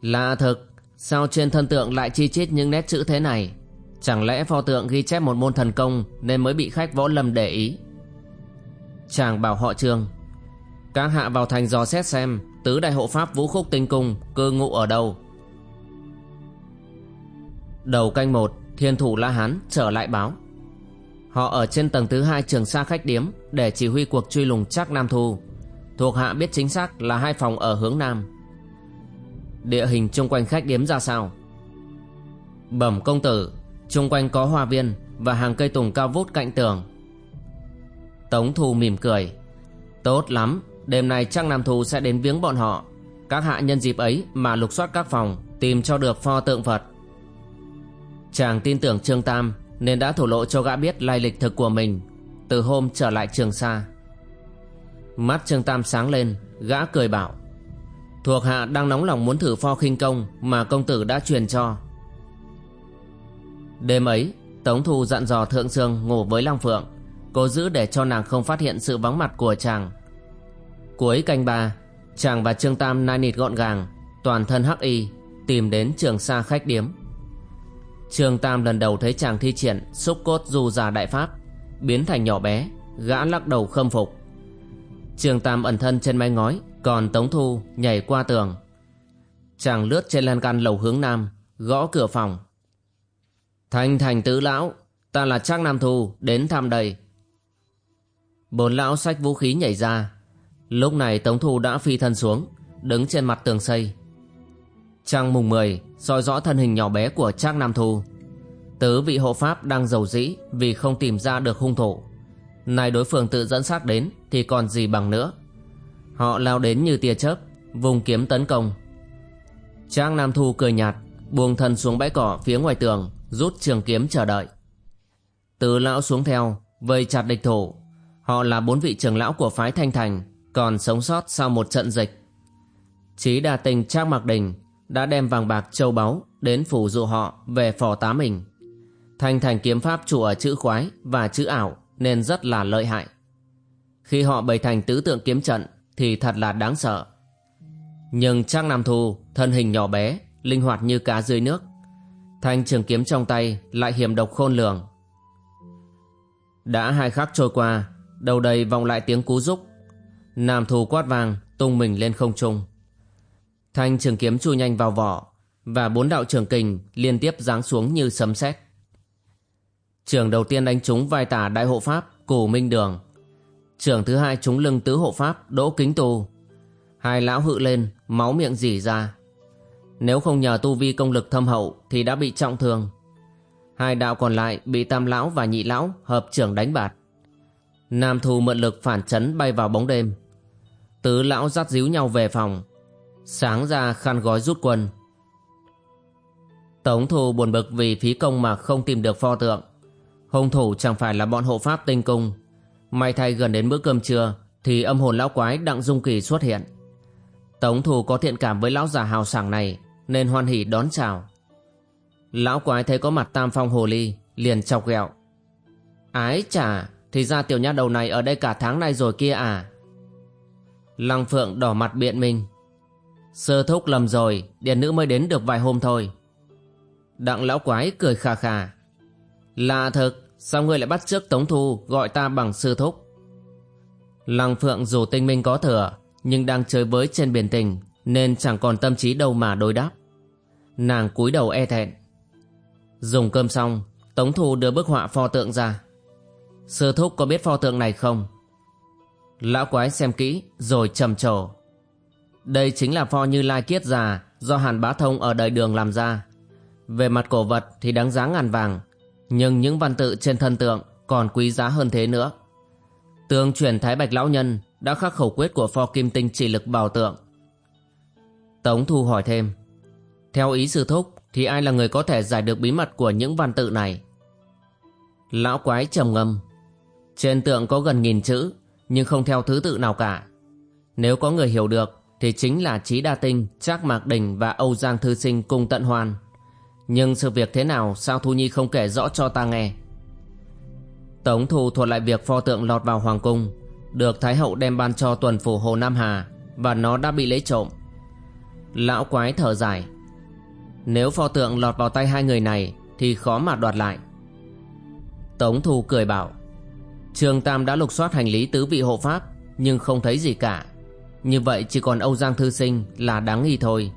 S1: Lạ thực, sao trên thân tượng lại chi chít những nét chữ thế này? Chẳng lẽ pho tượng ghi chép một môn thần công nên mới bị khách võ lâm để ý? Chàng bảo họ trương. Các hạ vào thành dò xét xem Tứ đại hộ pháp vũ khúc tinh cung Cư ngụ ở đâu. Đầu canh một, Thiên thủ La Hán trở lại báo. Họ ở trên tầng thứ hai trường sa khách điếm Để chỉ huy cuộc truy lùng chắc Nam Thu. Thuộc hạ biết chính xác là hai phòng ở hướng Nam. Địa hình chung quanh khách điếm ra sao? Bẩm công tử, Chung quanh có hoa viên Và hàng cây tùng cao vút cạnh tường. Tống Thu mỉm cười. Tốt lắm, Đêm nay chắc Nam Thu sẽ đến viếng bọn họ. Các hạ nhân dịp ấy mà lục soát các phòng, Tìm cho được pho tượng Phật. Chàng tin tưởng Trương Tam Nên đã thổ lộ cho gã biết lai lịch thực của mình Từ hôm trở lại trường sa. Mắt Trương Tam sáng lên, Gã cười bảo, Thuộc hạ đang nóng lòng muốn thử pho khinh công Mà công tử đã truyền cho. Đêm ấy, Tống Thu dặn dò Thượng Sương ngủ với Long Phượng. Cố giữ để cho nàng không phát hiện sự vắng mặt của chàng. Cuối canh ba, Chàng và Trương Tam nai nịt gọn gàng, Toàn thân hắc y, Tìm đến trường sa khách điếm. Trương Tam lần đầu thấy chàng thi triển Xúc cốt du già đại pháp, Biến thành nhỏ bé, Gã lắc đầu khâm phục. Trương Tam ẩn thân trên mái ngói, Còn Tống Thu nhảy qua tường. Chàng lướt trên lan can lầu hướng nam, Gõ cửa phòng. Thành thành tứ lão, Ta là Trác Nam Thu, đến thăm đây. Bốn lão sách vũ khí nhảy ra. Lúc này Tống Thu đã phi thân xuống, Đứng trên mặt tường xây. Trăng mùng 10 soi rõ thân hình nhỏ bé của Trác Nam Thu. Tứ vị hộ pháp đang giàu dĩ Vì không tìm ra được hung thủ. Này đối phương tự dẫn sát đến Thì còn gì bằng nữa. Họ lao đến như tia chớp, Vùng kiếm tấn công. Trang Nam Thu cười nhạt, Buông thân xuống bãi cỏ phía ngoài tường, Rút trường kiếm chờ đợi. Tứ lão xuống theo, Vây chặt địch thủ. Họ là bốn vị trưởng lão của phái Thanh Thành, Còn sống sót sau một trận dịch. Chí đà tình Trác Mạc Đình Đã đem vàng bạc châu báu Đến phủ dụ họ về phò tá mình. Thanh Thành kiếm pháp chủ ở chữ khoái Và chữ ảo Nên rất là lợi hại. Khi họ bày thành tứ tượng kiếm trận Thì thật là đáng sợ. Nhưng Trác Nam Thu, Thân hình nhỏ bé, Linh hoạt như cá dưới nước. Thanh trường kiếm trong tay Lại hiểm độc khôn lường. Đã hai khắc trôi qua Đầu đầy vọng lại tiếng cú rúc. Nam thù quát vàng, Tung mình lên không trung. Thanh trường kiếm chui nhanh vào vỏ, Và bốn đạo trường kình liên tiếp giáng xuống như sấm sét. Trường đầu tiên đánh trúng vai tả đại hộ pháp, Cù Minh Đường. Trường thứ hai trúng lưng tứ hộ pháp, Đỗ Kính Tu Hai lão hự lên, Máu miệng dỉ ra. Nếu không nhờ tu vi công lực thâm hậu Thì đã bị trọng thương. Hai đạo còn lại bị tam lão và nhị lão hợp trưởng đánh bạt. Nam thu mượn lực phản chấn bay vào bóng đêm. Tứ lão dắt díu nhau về phòng. Sáng ra khăn gói rút quân. Tống thu buồn bực vì phí công mà không tìm được pho tượng. Hung thủ chẳng phải là bọn hộ pháp tinh cung. May thay gần đến bữa cơm trưa, thì âm hồn lão quái Đặng Dung Kỳ xuất hiện. Tống thu có thiện cảm với lão già hào sảng này, nên hoan hỉ đón chào. Lão quái thấy có mặt tam phong hồ ly, Liền chọc ghẹo Ái chà thì ra tiểu nha đầu này ở đây cả tháng nay rồi kia à? Lăng phượng đỏ mặt biện minh. Sơ thúc lầm rồi Điền nữ mới đến được vài hôm thôi. Đặng lão quái cười khà khà. Lạ thật, Sao ngươi lại bắt trước Tống Thu Gọi ta bằng sư thúc? Lăng phượng dù tinh minh có thừa Nhưng đang chơi với trên biển tình Nên chẳng còn tâm trí đâu mà đối đáp. Nàng cúi đầu e thẹn. Dùng cơm xong Tống Thu đưa bức họa pho tượng ra. Sư thúc có biết pho tượng này không Lão quái xem kỹ, Rồi trầm trồ Đây chính là pho như lai kiết già Do Hàn Bá Thông ở đời đường làm ra Về mặt cổ vật thì đáng giá ngàn vàng, Nhưng những văn tự trên thân tượng Còn quý giá hơn thế nữa Tương truyền Thái Bạch Lão Nhân Đã khắc khẩu quyết của pho kim tinh chỉ lực bảo tượng Tống Thu hỏi thêm, Theo ý sư thúc thì ai là người có thể giải được bí mật của những văn tự này? Lão quái trầm ngâm. Trên tượng có gần nghìn chữ, nhưng không theo thứ tự nào cả. Nếu có người hiểu được, thì chính là Trí Đa Tinh, Trác Mạc Đình và Âu Giang Thư Sinh cùng tận hoan. Nhưng sự việc thế nào sao Thu Nhi không kể rõ cho ta nghe? Tống Thu thuật lại việc pho tượng lọt vào Hoàng Cung, được Thái Hậu đem ban cho tuần phủ Hồ Nam Hà, và nó đã bị lấy trộm. Lão quái thở dài. Nếu pho tượng lọt vào tay hai người này Thì khó mà đoạt lại Tống Thu cười bảo Trường Tam đã lục soát hành lý tứ vị hộ pháp, Nhưng không thấy gì cả. Như vậy chỉ còn Âu Giang Thư Sinh là đáng nghi thôi.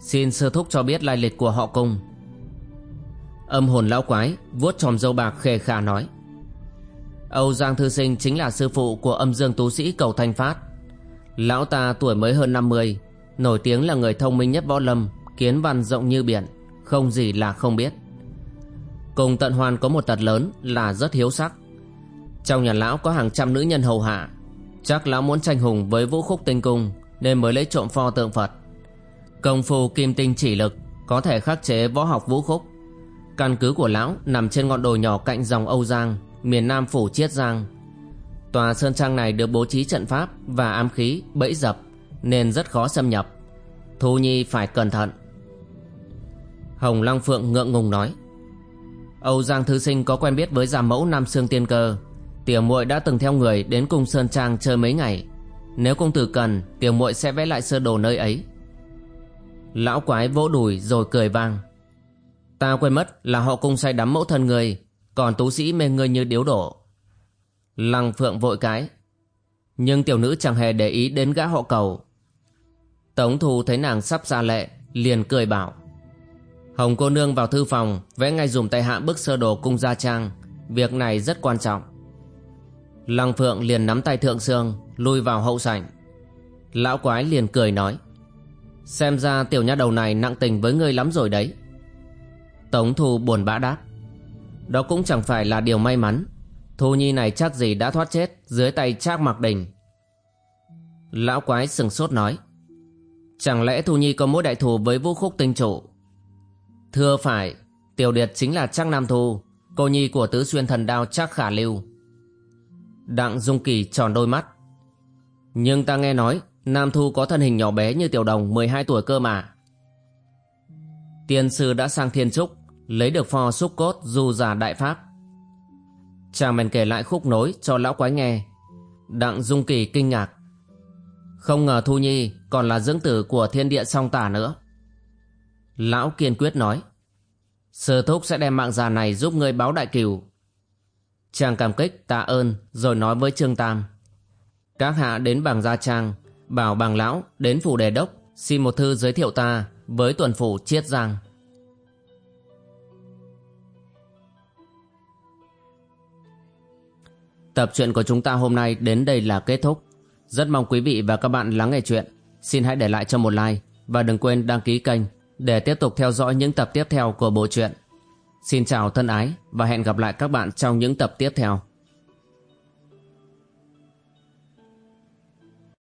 S1: Xin sơ thúc cho biết lai lịch của họ cung Âm hồn lão quái, vuốt tròm dâu bạc khề khà nói. Âu Giang Thư Sinh chính là sư phụ của âm dương tú sĩ cầu Thanh Phát. Lão ta tuổi mới hơn 50 Nổi tiếng là người thông minh nhất võ lâm, kiến văn rộng như biển, không gì là không biết. Cùng tận Hoàn có một tật lớn là rất hiếu sắc trong nhà lão có hàng trăm nữ nhân hầu hạ. Chắc lão muốn tranh hùng với vũ khúc tinh cung nên mới lấy trộm pho tượng phật. Công phu kim tinh chỉ lực có thể khắc chế võ học vũ khúc. Căn cứ của lão nằm trên ngọn đồi nhỏ cạnh dòng âu giang, miền nam phủ chiết giang. Tòa sơn trang này được bố trí trận pháp và ám khí bẫy dập nên rất khó xâm nhập. Thu nhi phải cẩn thận. Hồng Long Phượng ngượng ngùng nói, Âu Giang Thư Sinh có quen biết với già mẫu Nam Sương Tiên Cơ. Tiểu muội đã từng theo người đến cung Sơn Trang chơi mấy ngày. Nếu công tử cần, Tiểu muội sẽ vẽ lại sơ đồ nơi ấy. Lão quái vỗ đùi rồi cười vang. Ta quên mất là họ cung say đắm mẫu thân người, Còn tú sĩ mê ngươi như điếu đổ. Lăng Phượng vội cái. Nhưng tiểu nữ chẳng hề để ý đến gã họ cầu. Tống thu thấy nàng sắp ra lệ, Liền cười bảo. Hồng cô nương vào thư phòng, Vẽ ngay dùm tay hạ bức sơ đồ cung gia trang. Việc này rất quan trọng. Lăng Phượng liền nắm tay Thượng Sương Lui vào hậu sảnh. Lão quái liền cười nói, Xem ra tiểu nha đầu này nặng tình với ngươi lắm rồi đấy. Tống Thu buồn bã đáp, Đó cũng chẳng phải là điều may mắn. Thu Nhi này chắc gì đã thoát chết Dưới tay Trác Mặc Đình. Lão quái sừng sốt nói, Chẳng lẽ Thu Nhi có mối đại thù với vũ khúc tinh chủ Thưa phải, Tiểu Điệt chính là Trác Nam Thu, Cô nhi của tứ xuyên thần đao Trác Khả Lưu. Đặng Dung Kỳ tròn đôi mắt. Nhưng ta nghe nói, Nam Thu có thân hình nhỏ bé như tiểu đồng 12 tuổi cơ mà. Tiên sư đã sang thiên trúc, Lấy được pho xúc cốt du giả đại pháp. Chàng bèn kể lại khúc nối cho lão quái nghe. Đặng Dung Kỳ kinh ngạc. Không ngờ Thu Nhi còn là dưỡng tử của thiên địa song tả nữa. Lão kiên quyết nói Sư thúc sẽ đem mạng già này giúp ngươi báo đại cửu. Chàng cảm kích, tạ ơn, rồi nói với Trương Tam Các hạ đến bằng gia trang, Bảo bằng lão đến phủ đề đốc, Xin một thư giới thiệu ta với tuần phủ Chiết Giang Tập truyện của chúng ta hôm nay đến đây là kết thúc. Rất mong quý vị và các bạn lắng nghe chuyện. Xin hãy để lại cho một like và đừng quên đăng ký kênh để tiếp tục theo dõi những tập tiếp theo của bộ truyện. Xin chào thân ái và hẹn gặp lại các bạn trong những tập tiếp theo.